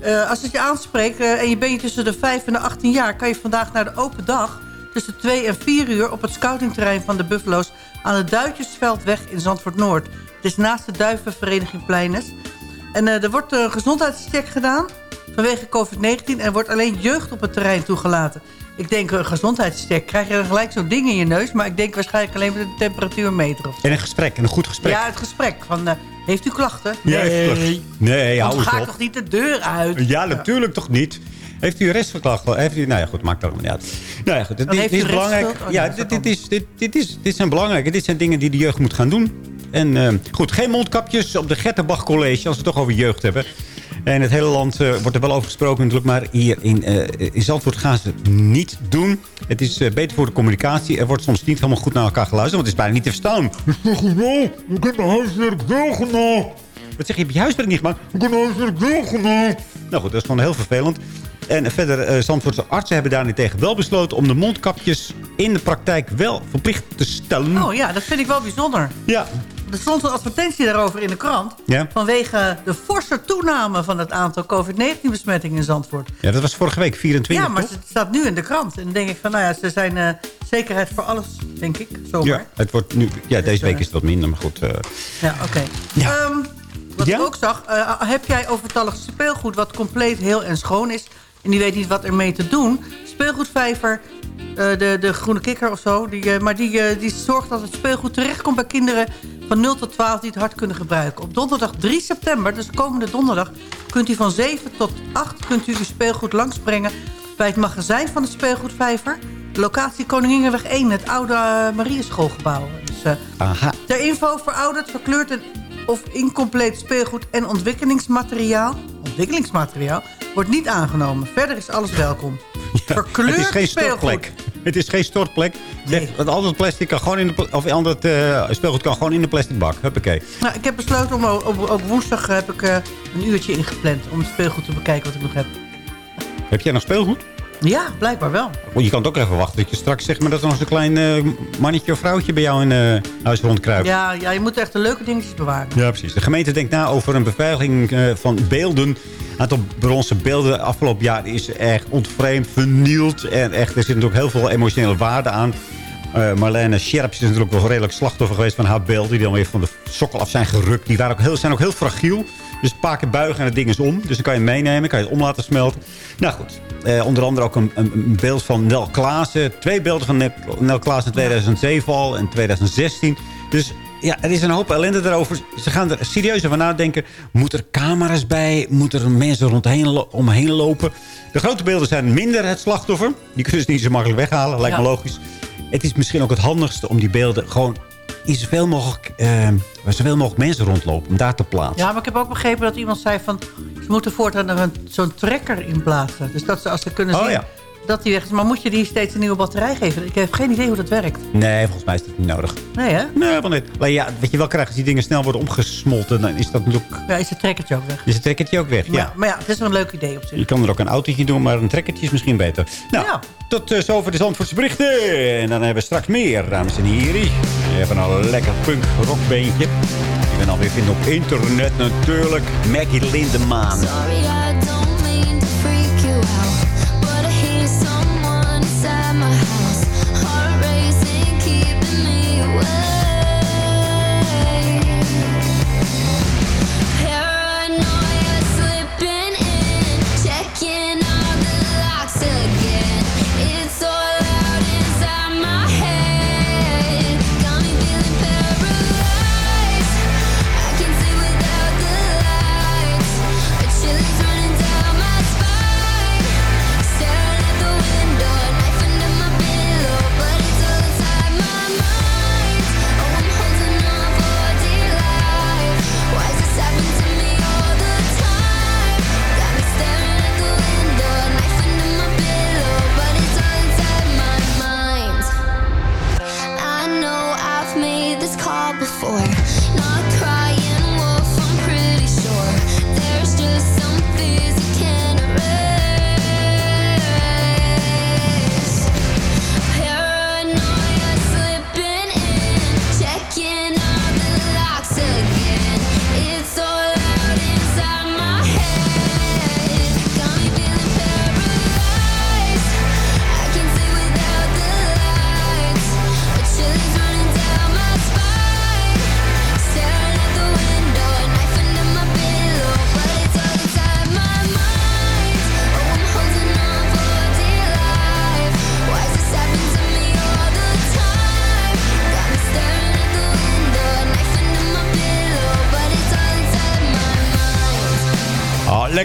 Eh, als het je aanspreekt en je bent tussen de 5 en de 18 jaar... kan je vandaag naar de open dag tussen 2 en 4 uur... op het scoutingterrein van de Buffalo's... aan de Duitsersveldweg in Zandvoort-Noord. Het is naast de Duivenvereniging Pleines... En eh, er wordt een gezondheidscheck gedaan vanwege COVID-19... en er wordt alleen jeugd op het terrein toegelaten. Ik denk een gezondheidscheck. Krijg je dan gelijk zo'n ding in je neus... maar ik denk waarschijnlijk alleen met de temperatuurmeter of. En een gesprek, een goed gesprek. Ja, het gesprek. Van, eh, heeft u klachten? Ja, Nee. Nee, hou eens ga op. toch niet de deur uit? Ja, natuurlijk toch niet. Heeft u restverklacht? Heeft u, nou ja, goed, maakt er allemaal niet uit. Nou ja, goed, dit, is belangrijk. Oh, ja, nee, dat dit, dit, is, dit, dit, is, dit zijn belangrijke. Dit zijn dingen die de jeugd moet gaan doen. En eh, goed, geen mondkapjes op de Gettenbach College, als we het toch over jeugd hebben. En het hele land eh, wordt er wel over gesproken natuurlijk. Maar hier in, eh, in Zandvoort gaan ze het niet doen. Het is eh, beter voor de communicatie. Er wordt soms niet helemaal goed naar elkaar geluisterd. Want het is bijna niet te verstaan. Ik heb mijn huiswerk wel gedaan. Wat zeg je, heb je huiswerk niet gemaakt? Ik heb mijn huiswerk wel gedaan. Nou goed, dat is gewoon heel vervelend. En verder, eh Zandvoortse artsen hebben daarentegen wel besloten... om de mondkapjes in de praktijk wel verplicht te stellen. Oh ja, dat vind ik wel bijzonder. Ja. Er stond een advertentie daarover in de krant. Ja. Vanwege de forse toename van het aantal COVID-19-besmettingen in Zandvoort. ja, dat was vorige week, 24, ja, maar toch? het staat nu in de krant. En dan denk ik van, nou ja, ze zijn eh, zekerheid voor alles, denk ik. Zomaar. Ja, het wordt nu, ja deze week eh, is het wat minder, maar goed. eh, Ja, oké. Ehm, wat Ja? ik ook zag, heb jij overtallig speelgoed wat compleet heel en schoon is... en die weet niet wat ermee te doen... speelgoedvijver, de, de groene kikker of zo... Die, maar die, die zorgt dat het speelgoed terechtkomt bij kinderen van 0 tot 12... die het hard kunnen gebruiken. Op donderdag 3 september, dus komende donderdag... kunt u van 7 tot 8 kunt u uw speelgoed langsbrengen... bij het magazijn van de speelgoedvijver... Locatie Koningingenweg 1, het oude eh, Marieschoolgebouw. Dus, aha. Ter info verouderd, verkleurd en of incompleet speelgoed en ontwikkelingsmateriaal... ontwikkelingsmateriaal wordt niet aangenomen. Verder is alles welkom. Verkleurd het is geen speelgoed. Het is geen stortplek. Nee. Want al dat plastic kan gewoon in de... Of al dat eh, speelgoed kan gewoon in de plastic bak. Huppakee. Nou, ik heb besloten om ook woensdag heb ik, eh, een uurtje ingepland... om het speelgoed te bekijken wat ik nog heb. Heb jij nog speelgoed? Ja, blijkbaar wel. Oh, je kan het ook even wachten dat je straks zeg maar dat er nog zo'n klein eh, mannetje of vrouwtje bij jou in eh huis rondkruipt. Ja, ja, je moet echt de leuke dingetjes bewaren. Ja, precies. De gemeente denkt na over een beveiliging eh, van beelden. Het aantal bronzen beelden afgelopen jaar is echt ontvreemd, vernield. En echt, er zit natuurlijk heel veel emotionele waarde aan. Eh, Marlene Scherps is natuurlijk wel redelijk slachtoffer geweest van haar beelden. Die dan weer van de sokkel af zijn gerukt. Die waren ook heel, zijn ook heel fragiel. Dus een paar keer buigen en het ding is om. Dus dan kan je meenemen, kan je het om laten smelten. Nou goed, eh, onder andere ook een, een, beeld van Nel Klaassen. Twee beelden van Nel, Nel Klaassen in 2007 al en 2016. Dus ja, er is een hoop ellende erover. Ze gaan er serieus over nadenken. Moet er camera's bij? Moet er mensen rondheen omheen lopen? De grote beelden zijn minder het slachtoffer. Die kunnen ze niet zo makkelijk weghalen, lijkt me logisch. Het is misschien ook het handigste om die beelden gewoon... in zoveel mogelijk, eh, waar zoveel mogelijk mensen rondlopen. Om daar te plaatsen. Ja, maar ik heb ook begrepen dat iemand zei van... ze moeten voortaan zo'n trekker in plaatsen. Dus dat ze als ze kunnen Oh, zien ja. Dat die weg is. Maar moet je die steeds een nieuwe batterij geven? Ik heb geen idee hoe dat werkt. Nee, volgens mij is dat niet nodig. Nee, hè? Nee, helemaal niet. Maar ja, wat je wel krijgt als die dingen snel worden omgesmolten... dan is dat natuurlijk... Ja, is het trekkertje ook weg. Is het trekkertje ook weg, ja. Maar, maar ja, het is wel een leuk idee op zich. Je kan er ook een autootje doen, maar een trekkertje is misschien beter. Nou, tot uh, zover de Zandvoortse berichten. En dan hebben we straks meer, dames en heren. We hebben een lekker punk rockbeentje. Ik ben alweer vinden op internet natuurlijk. Maggie Lindemaan. Sorry,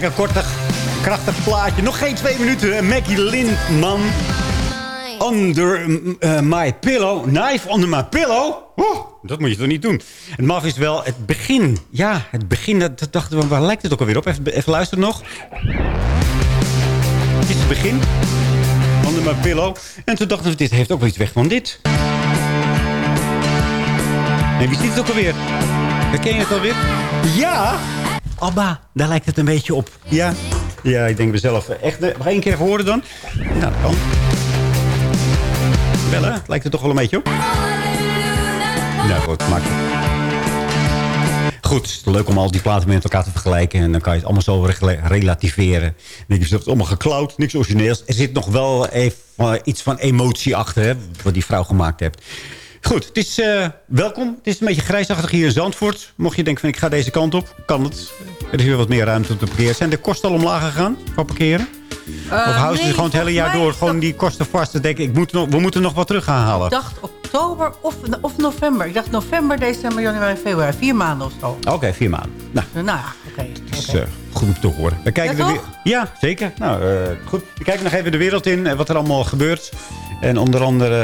lekker kortig, krachtig plaatje. Nog geen twee minuten. Maggie Lindman. Under eh, my pillow. Knife under my pillow. Oh, dat moet je toch niet doen. Het maf is wel het begin. Ja, het begin. Dat, dachten we, waar lijkt het ook alweer op? Even, even luisteren nog. Dit is het begin. Under my pillow. En toen dachten we, dit heeft ook wel iets weg van dit. En wie ziet het ook alweer? Herken je het alweer? Ja! Abba, daar lijkt het een beetje op. Ja. Ja, ik denk mezelf echt... Nog één keer even horen dan? Nou, dat kan. Bellen, het lijkt er toch wel een beetje op. Nou goed, maakt Goed, het is leuk om al die platen met elkaar te vergelijken. En dan kan je het allemaal zo re- relativeren. Dan je, het is allemaal geklauwd, niks origineels. Er zit nog wel even eh, iets van emotie achter, hè, wat die vrouw gemaakt heeft. Goed, het is eh, welkom. Het is een beetje grijsachtig hier in Zandvoort. Mocht je denken van ik ga deze kant op, kan het. Er is weer wat meer ruimte om te parkeren. Zijn de kosten al omlaag gegaan qua parkeren? of houden ze gewoon het hele jaar door gewoon die kosten vast? En denken, ik moet nog, we moeten nog wat terug gaan halen. Ik dacht oktober of, of november. Ik dacht november, december, januari, februari. Vier maanden of zo. Oké, vier maanden. Nou, Nou ja, oké. dat is eh, goed om te horen. We kijken Ja, ja zeker. Nou, eh, goed. We kijken nog even de wereld in. en Wat er allemaal gebeurt. En onder andere...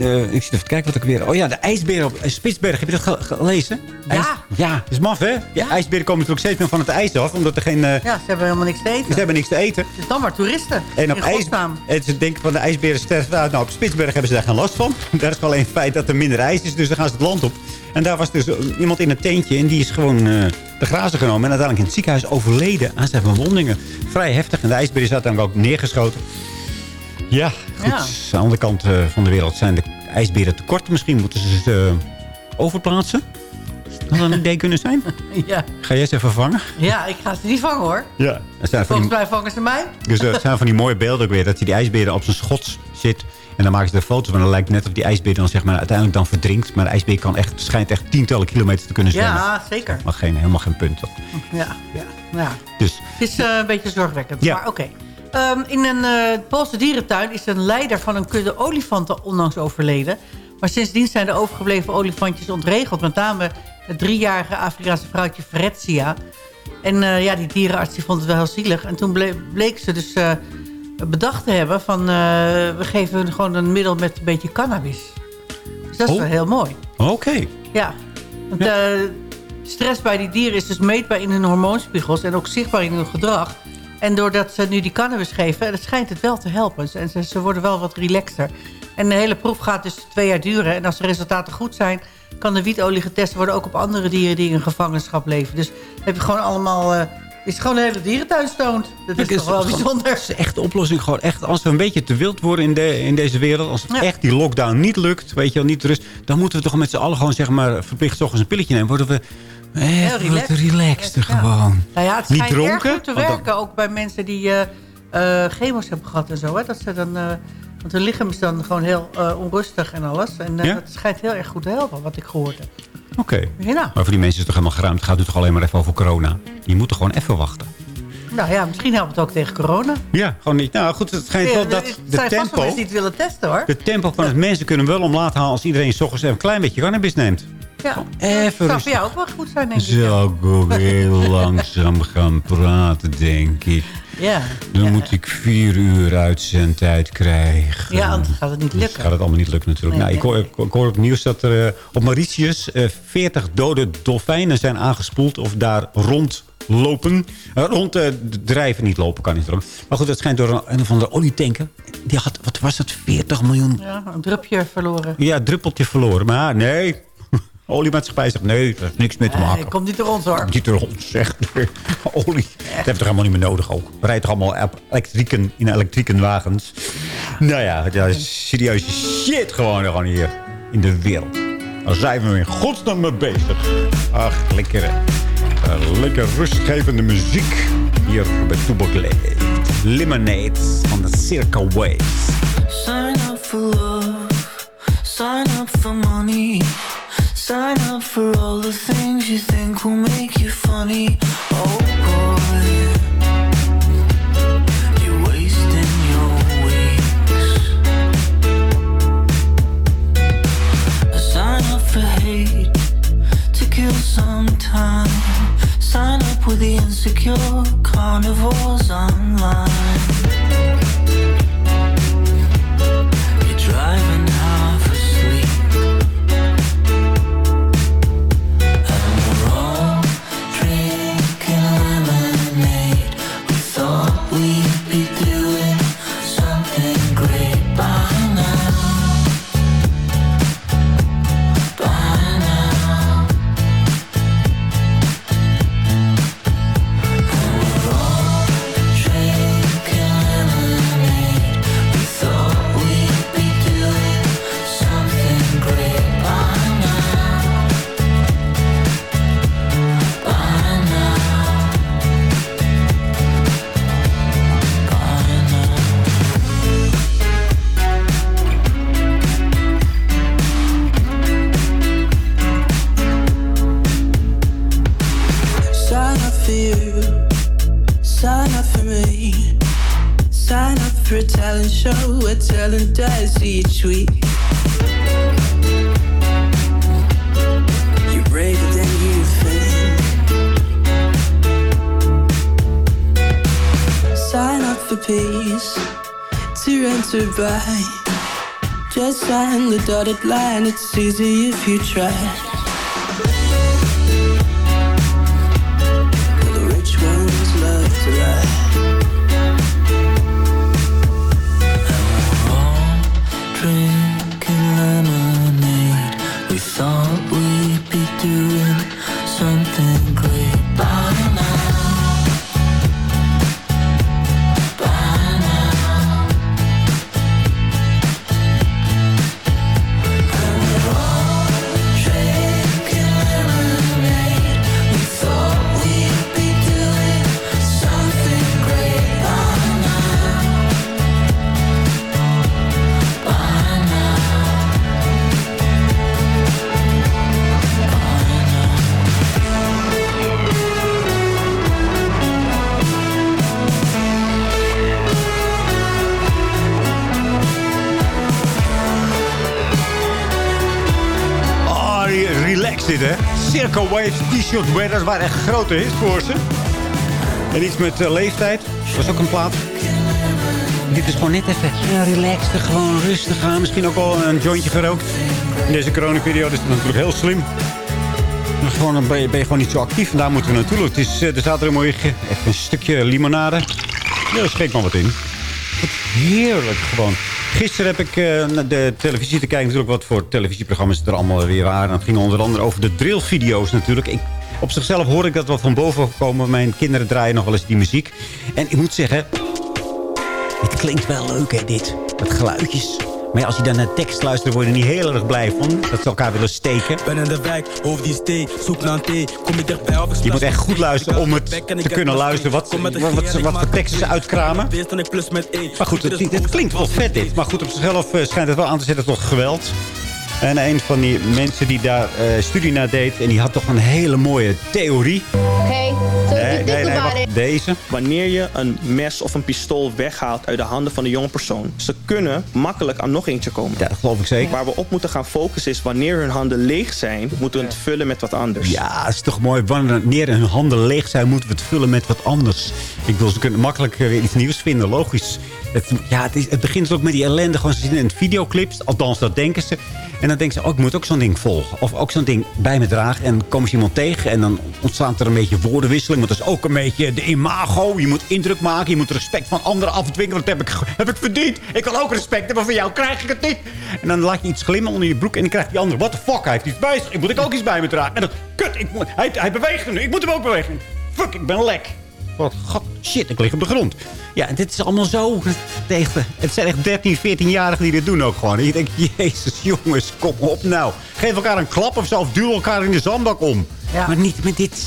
eh, ik zit even te kijken wat ik weer... Oh ja, de ijsberen op eh, Spitsberg. Heb je dat ge- gelezen? IJs- ja, dat is maf, hè? Ja, ijsberen komen natuurlijk steeds meer van het ijs af. Omdat er geen... Ja, ze hebben helemaal niks te eten. Ze hebben niks te eten. Dus dan maar toeristen. En op ijs, en ze denken van de ijsberen sterven uit. Nou, op Spitsberg hebben ze daar geen last van. Daar is alleen het feit dat er minder ijs is. Dus dan gaan ze het land op. En daar was dus iemand in een tentje. En die is gewoon de grazen genomen. En uiteindelijk in het ziekenhuis overleden aan zijn verwondingen. Vrij heftig. En de ijsbeer is uiteindelijk ook neergeschoten. Ja, goed. Ja. Aan de andere kant eh, van de wereld zijn de ijsberen tekort. Misschien moeten ze ze eh, overplaatsen. Zou dat een idee kunnen zijn? Ja. Ga jij ze vervangen? ja, ik ga ze niet vangen hoor. Ja. Zijn Volgens mij vangen ze mij. dus er zijn van die mooie beelden ook weer. Dat hij die ijsberen op zijn schots zit. En dan maken ze er foto's van. En dan lijkt het net of die ijsbeer dan zeg maar, uiteindelijk dan verdrinkt. Maar de ijsbeer kan echt, schijnt echt tientallen kilometers te kunnen zwemmen. Ja, zeker. Maar geen, helemaal geen punt. op. Ja, ja. Ja. Dus Het is eh, een beetje zorgwekkend. Ja. Maar oké. Ehm, in een eh Poolse dierentuin is een leider van een kudde olifanten onlangs overleden. Maar sindsdien zijn de overgebleven olifantjes ontregeld. Met name het driejarige Afrikaanse vrouwtje Fretzia. En eh, ja, die dierenarts die vond het wel heel zielig. En toen ble- bleek ze dus eh, bedacht te hebben van... we geven hun gewoon een middel met een beetje cannabis. Dus dat is Oh. wel heel mooi. oké. Ja, want stress bij die dieren is dus meetbaar in hun hormoonspiegels... en ook zichtbaar in hun gedrag. En doordat ze nu die cannabis geven, dat schijnt het wel te helpen. En ze, ze worden wel wat relaxter. En de hele proef gaat dus twee jaar duren. En als de resultaten goed zijn, kan de wietolie getest worden... ook op andere dieren die in gevangenschap leven. Dus heb je gewoon allemaal... eh, is gewoon een hele dierentuin stoned. Dat is toch wel bijzonder. Het is echt de oplossing. Gewoon echt, als we een beetje te wild worden in, de, in deze wereld. Als Ja. echt die lockdown niet lukt. Weet je wel, niet rust. Dan moeten we toch met z'n allen gewoon zeg maar verplicht ochtends een pilletje nemen. Worden we echt wat relaxed. relaxter Ja. gewoon. Nou ja, het Niet dronken, goed te dan- werken. Ook bij mensen die eh eh, chemo's hebben gehad en zo. Hè? Dat ze dan, eh, want hun lichaam is dan gewoon heel eh, onrustig en alles. En Ja? dat schijnt heel erg goed te helpen, wat ik gehoord heb. Oké. Ja. Maar voor die mensen is het toch helemaal geruimd. Het gaat nu toch alleen maar even over corona. Die moeten gewoon even wachten. Nou ja, misschien helpt het ook tegen corona. Ja, gewoon niet. Nou goed, het schijnt wel er- dat het de zijn vast wel tempo... mensen die het willen testen, hoor. De tempo van het mensen kunnen we wel omlaag halen... als iedereen s ochtends even een klein beetje cannabis neemt. Ja, even dat zou jou ook wel goed zijn, denk ik. Zou ik ook heel langzaam gaan praten, denk ik. Ja, Dan moet ik vier uur uitzendtijd krijgen. ja anders gaat het niet lukken. gaat het allemaal niet lukken natuurlijk. Nee, nou, ik, hoor, ik, hoor op het nieuws dat er eh, op Mauritius eh 40 dode dolfijnen zijn aangespoeld of daar rondlopen. Uh, rond eh, drijven, niet lopen kan niet erom. Maar goed, dat schijnt door een, een of andere olietanker. Die had, wat was het, 40 miljoen Ja, een drupje verloren. ja, druppeltje verloren. Maar nee, oliemaatschappij zegt nee, dat heeft niks mee te maken. Nee, komt niet door ons, hoor. Niet erom, zeg. Olie. Dat hebben we toch helemaal niet meer nodig ook. We rijden toch allemaal elektrieken, in elektrieken wagens. Nou ja, dat is serieuze shit gewoon, gewoon hier in de wereld. Daar zijn we in godsnaam mee bezig. Ach, lekker. eh, lekker rustgevende muziek hier bij Toebak. Lemonade van de Circa Waves. Sign up for love, sign up for money, sign up for all the things you think will make you funny. Oh boy, you're wasting your weeks. Sign up for hate to kill some time. Sign up with the insecure carnivores online. You're driving dotted line, it's easy if you try. Dit, hè. Circle Waves, T-shirt wear, dat waren echt grote hits voor ze. En iets met eh, leeftijd. Dat was ook een plaat. Dit is gewoon net even ja, relaxed, gewoon rustig aan. Misschien ook wel een jointje gerookt. In deze coronaperiode is het natuurlijk heel slim. Dan Gewoon, dan ben, je, ben je gewoon niet zo actief. En daar moeten we naartoe. Het is, eh, er staat er een mooi, even een stukje limonade. Ja, daar maar wat in. Wat heerlijk gewoon. Gisteren heb ik eh, naar de televisie te kijken. Natuurlijk wat voor televisieprogramma's er allemaal weer waren. Het ging onder andere over de drillvideo's natuurlijk. Ik, op zichzelf hoor ik dat wat van boven komen. Mijn kinderen draaien nog wel eens die muziek. En ik moet zeggen... Het klinkt wel leuk, hè, dit. Met geluidjes. Maar ja, als je dan naar tekst luistert, word je er niet heel erg blij van. Dat ze elkaar willen steken. Ben in de wijk, hoofd die steek, zoek naar een thee. Kom je dichtbij of ik Je moet echt goed luisteren om het te kunnen luisteren. Wat, wat, wat, wat voor teksten ze uitkramen. Maar goed, het, het klinkt wel vet dit. Maar goed, op zichzelf eh, schijnt het wel aan te zetten tot geweld. En een van die mensen die daar eh, studie naar deed... en die had toch een hele mooie theorie. Okay, so Nee, nee, nee, wacht. Deze. Wanneer je een mes of een pistool weghaalt uit de handen van de jonge persoon... ze kunnen makkelijk aan nog eentje komen. Ja, dat geloof ik zeker. Waar we op moeten gaan focussen is wanneer hun handen leeg zijn... moeten we het vullen met wat anders. Ja, dat is toch mooi. Wanneer hun handen leeg zijn, moeten we het vullen met wat anders. Ik bedoel, ze kunnen makkelijk eh, weer iets nieuws vinden. Logisch. Het, ja, het, is, het begint ook met die ellende. Gewoon, ze zien in videoclips. Althans, dat denken ze. En dan denken ze, oh, ik moet ook zo'n ding volgen. Of ook zo'n ding bij me dragen. En komen ze iemand tegen. En dan ontstaat er een beetje woordenwisseling. Want dat is ook een beetje de imago. Je moet indruk maken. Je moet respect van anderen afdwingen. Want dat heb ik, heb ik verdiend. Ik wil ook respect. Maar van jou krijg ik het niet. En dan laat je iets glimmen onder je broek. En dan krijgt die ander, what the fuck, hij heeft iets bij zich. Ik moet ik ook iets bij me dragen. En dan, kut, ik, moet- hij, hij beweegt er nu. Ik moet hem ook bewegen. Fuck, ik ben lek. Wat, god, shit, ik lig op de grond. Ja, en dit is allemaal zo tegen... Het zijn echt 13, 14-jarigen die dit doen ook gewoon. En je denkt, jezus, jongens, kom op nou. Geef elkaar een klap of zo, of duw elkaar in de zandbak om. Ja. Maar niet met dit.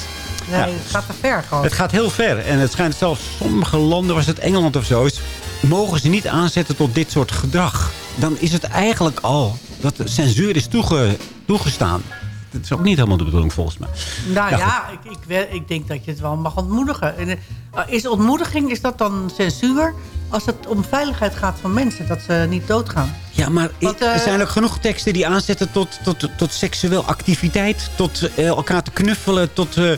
Nee, Ja. het gaat te ver gewoon. Het gaat heel ver. En het schijnt zelfs sommige landen, was het Engeland of zo... Is, mogen ze niet aanzetten tot dit soort gedrag. Dan is het eigenlijk al dat de censuur is toege, toegestaan. Dat is ook niet helemaal de bedoeling volgens mij. Nou ja, Ja, ik, ik, denk dat je het wel mag ontmoedigen. En, eh, is ontmoediging, is dat dan censuur? Als het om veiligheid gaat van mensen, dat ze niet doodgaan. Ja, maar Want, er eh, zijn ook genoeg teksten die aanzetten tot, tot, tot seksueel activiteit. Tot eh, elkaar te knuffelen. Tot eh,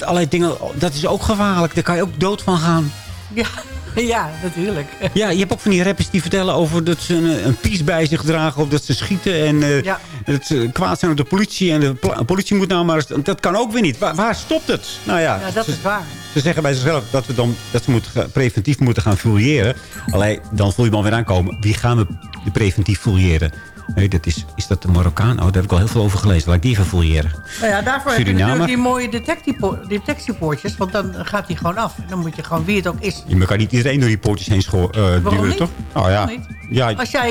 allerlei dingen. Dat is ook gevaarlijk. Daar kan je ook dood van gaan. Ja, ja natuurlijk. Ja, je hebt ook van die rappers die vertellen over dat ze een, een pies bij zich dragen. Of dat ze schieten en eh, Ja. dat ze kwaad zijn op de politie. En de politie moet nou maar... Dat kan ook weer niet. Waar, waar stopt het? Nou ja, Ja, dat ze, is waar. ze zeggen bij zichzelf dat, we dan, dat ze gaan- preventief moeten gaan fouilleren. Alleen, dan voel je me alweer aankomen. Wie gaan we preventief fouilleren? Nee, dat is, is dat de Marokkaan? Oh, daar heb ik al heel veel over gelezen. Laat ik die even fouilleren. Nou ja, daarvoor heb je natuurlijk die mooie detectiepo- detectiepoortjes. Want dan gaat die gewoon af. En dan moet je gewoon, wie het ook is. Je kan niet iedereen door die poortjes heen Waarom duwen, toch? Oh ja. Waarom niet? Ja, Als jij,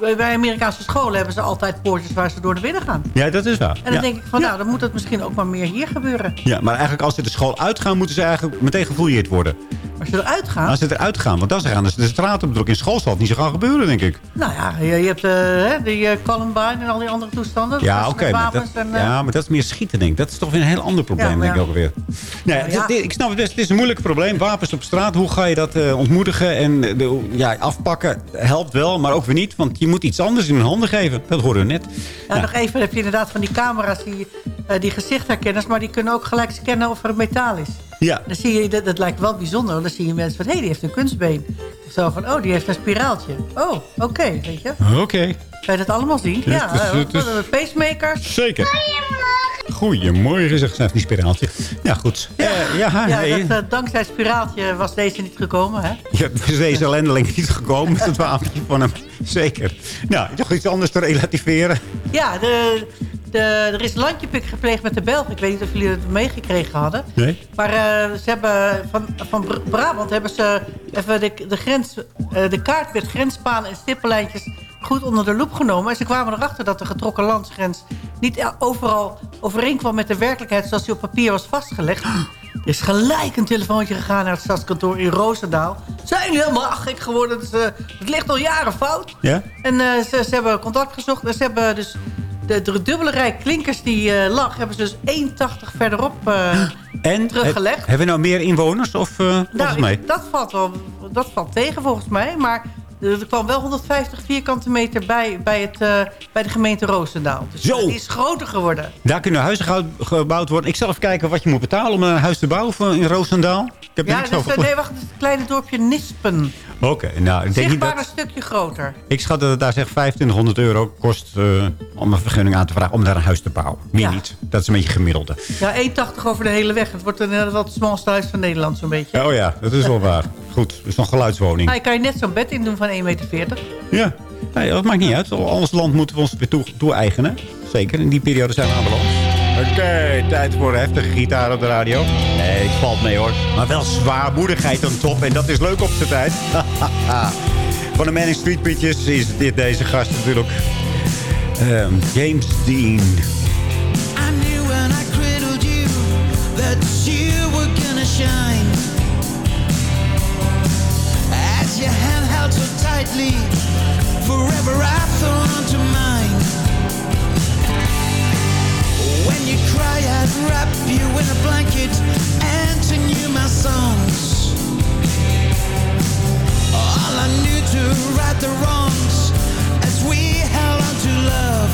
eh, bij- Amerikaanse scholen hebben ze altijd poortjes waar ze door de binnen gaan. ja, dat is waar. En dan ja. denk ik van, nou, dan moet het misschien ook maar meer hier gebeuren. Ja, maar eigenlijk als ze de school uitgaan... moeten ze eigenlijk meteen gefouilleerd worden. Als ze eruit gaan... Als ze eruit gaan, want dan gaan ze de straat op druk. In school zal het niet zo gaan gebeuren, denk ik. Nou ja, je, je hebt eh, hè, die eh, Columbine en al die andere toestanden. Ja, Dat oké. dat, eh, ja, maar dat is meer schieten, denk ik. Dat is toch weer een heel ander probleem, Ja, denk ik ook weer. Nou, ja, Ja. dit- ik snap het best. Het is een moeilijk probleem. Wapens op straat, hoe ga je dat eh, ontmoedigen? En de, ja, afpakken helpt wel, maar ook weer niet. Want je moet iets anders in hun handen geven. Dat hoorden we net. Ja, nog even heb je inderdaad van die camera's, die, eh, die gezichtherkenners... maar die kunnen ook gelijk scannen of er metaal is. Ja. Dan zie je, dat, dat lijkt wel bijzonder. want Dan zie je mensen van, hé, die heeft een kunstbeen. Of zo van, oh, die heeft een spiraaltje. Oh, oké, weet je. Oké. Kan je dat allemaal zien? Ja, Ja, eh, eh, pacemakers. Zeker. Goedemorgen, zegt ze. Die spiraaltje. Ja, goed. Ja, ja, Ja, dat, eh, dankzij het spiraaltje was deze niet gekomen, hè? Ja, is deze ellendeling niet gekomen met het wapentje van hem. Zeker. Nou, nog iets anders te relativeren. Ja, de, de, er is landjepik gepleegd met de Belgen. Ik weet niet of jullie het meegekregen hadden. Nee? Maar eh, ze hebben van, van Br- Brabant hebben ze even de, de, grens, eh, de kaart met grenspalen en stippenlijntjes goed onder de loep genomen. En ze kwamen erachter dat de getrokken landsgrens niet overal overeenkwam met de werkelijkheid zoals die op papier was vastgelegd. Er is gelijk een telefoontje gegaan naar het stadskantoor in Roosendaal. Zijn helemaal gek geworden? Eh, het ligt al jaren fout. Ja? En ze, ze hebben contact gezocht. En ze hebben dus de, de dubbele rij klinkers die eh, lag... hebben ze dus 1,80 verderop eh, En teruggelegd. he- hebben we nou meer inwoners of uh, Nou, mee? dat valt, wel, dat valt tegen volgens mij. Maar er kwam wel 150 vierkante meter bij, bij, het, eh, bij de gemeente Roosendaal. Dus Zo. het is groter geworden. Daar kunnen huizen gebouwd- worden. Ik zal even kijken wat je moet betalen om een huis te bouwen in Roosendaal. Ik heb Ja, niks dus, over eh, nee, wacht, het kleine dorpje Nispen. Oké, nou, ik denk Zichtbaar dat... een stukje groter. Ik schat dat het daar zeg 2500 euro kost eh, om een vergunning aan te vragen om daar een huis te bouwen. Meer Ja. niet. Dat is een beetje gemiddelde. Ja, 1,80 over de hele weg. Het wordt een, eh, wat het smalste huis van Nederland zo'n beetje. Oh ja, dat is wel waar. Goed, dus nog geluidswoning. Nou, je kan je net zo'n bed in doen van 1,40 meter. Ja, nee, dat maakt niet uit. Ons land moeten we ons weer toe- toe-eigenen. Zeker, in die periode zijn we aanbeland. Oké, tijd voor een heftige gitaar op de radio. Nee, het valt mee hoor. Maar wel zwaarmoedigheid aan top. En dat is leuk op zijn tijd. Van de Manning Street Preachers is dit deze gast natuurlijk. Ehm, James Dean. I knew when I cradled you that you were gonna shine. As your hand held so tightly, forever I thought onto mine. When you cry, I'd wrap you in a blanket and sing you my songs. All I knew to right the wrongs as we held on to love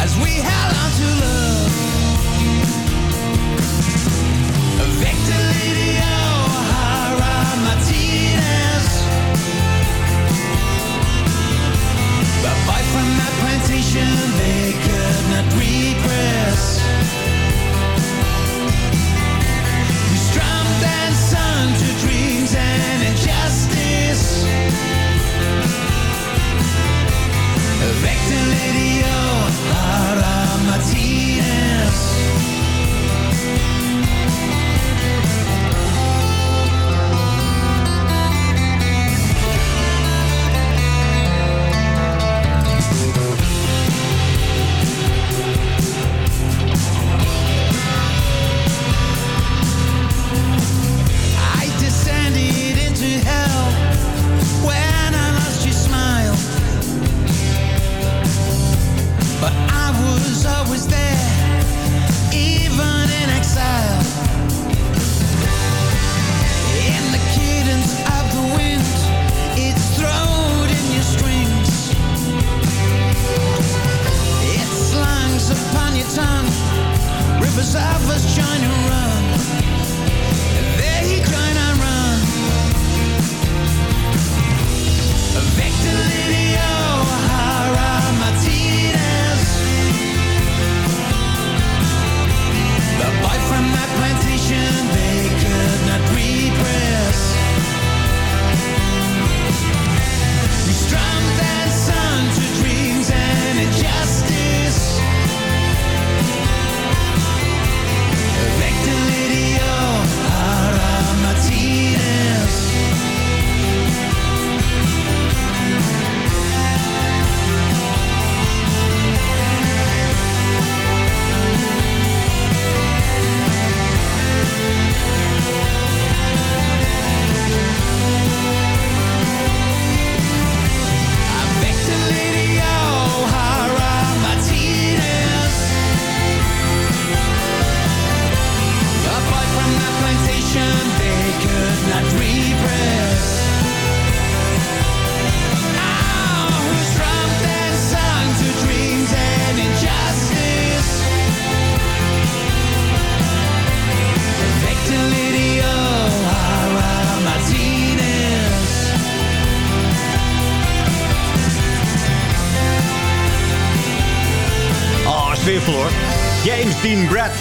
as we held on to love. Victor Lidio, From that plantation they could not repress. Strapped to dreams and injustice lady, Martinez I was always there.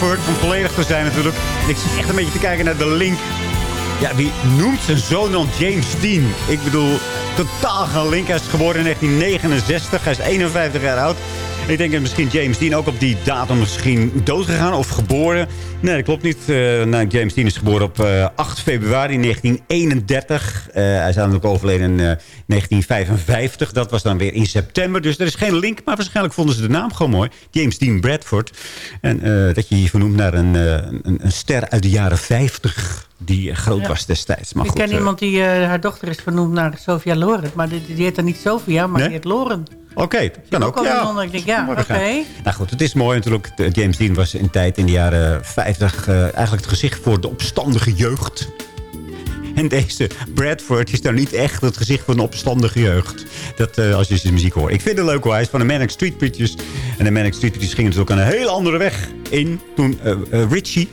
Om volledig te zijn natuurlijk. Ik zit echt een beetje te kijken naar de link. Ja, wie noemt zijn zoon dan James Dean? Ik bedoel, totaal geen link. Hij is geboren in 1969. Hij is 51 jaar oud. Ik denk dat misschien James Dean ook op die datum misschien dood gegaan of geboren. Nee, dat klopt niet. Eh, nou, James Dean is geboren op eh, 8 februari 1931. Eh, hij is namelijk overleden in eh, 1955. Dat was dan weer in september. Dus er is geen link, maar waarschijnlijk vonden ze de naam gewoon mooi. James Dean Bradford. En eh, dat je hier vernoemt naar een, eh, een, een ster uit de jaren 50 die groot was destijds. Maar ik goed, ken eh, iemand die, eh, haar dochter is vernoemd naar Sophia Loren. Maar die, die heet dan niet Sophia, maar Nee? die heet Loren. Oké, kan ook. Ja. bijzonder. Ik denk, ja, oké. Nou goed, het is mooi natuurlijk. James Dean was in tijd in de jaren 50 eh, eigenlijk het gezicht voor de opstandige jeugd. En deze Bradford is nou niet echt het gezicht van een opstandige jeugd. Dat, eh, als je zijn muziek hoort. Ik vind het leuk hoor. Hij is van de Manic Street Preachers. En de Manic Street Preachers gingen natuurlijk een hele andere weg in. Toen eh, Richie,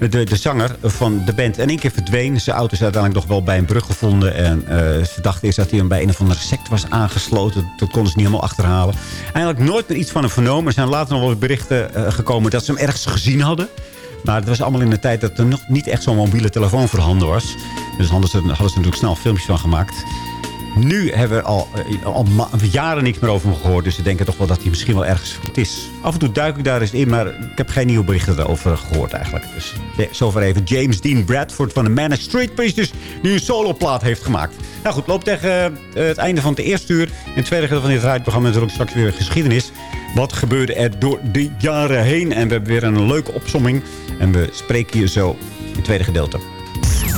de, de zanger van de band, in één keer verdween. Zijn auto is uiteindelijk nog wel bij een brug gevonden. En eh, ze dachten eerst dat hij bij een of andere sect was aangesloten. Dat konden ze niet helemaal achterhalen. Eigenlijk nooit meer iets van hem vernomen. Er zijn later nog wel berichten eh, gekomen dat ze hem ergens gezien hadden. Maar het was allemaal in de tijd dat er nog niet echt zo'n mobiele telefoon voorhanden was. Dus hadden ze, hadden ze natuurlijk snel filmpjes van gemaakt. Nu hebben we al, eh, al jaren niks meer over hem gehoord. Dus ze denken toch wel dat hij misschien wel ergens goed is. Af en toe duik ik daar eens in, maar ik heb geen nieuwe berichten erover gehoord eigenlijk. Dus ja, zover even James Dean Bradford van de Manic Street Preachers... die een soloplaat heeft gemaakt. Nou goed, loop tegen eh, het einde van het eerste uur. In het tweede gedeelte van dit raadprogramma natuurlijk straks weer geschiedenis. Wat gebeurde er door de jaren heen? En we hebben weer een leuke opsomming. En we spreken je zo in het tweede gedeelte.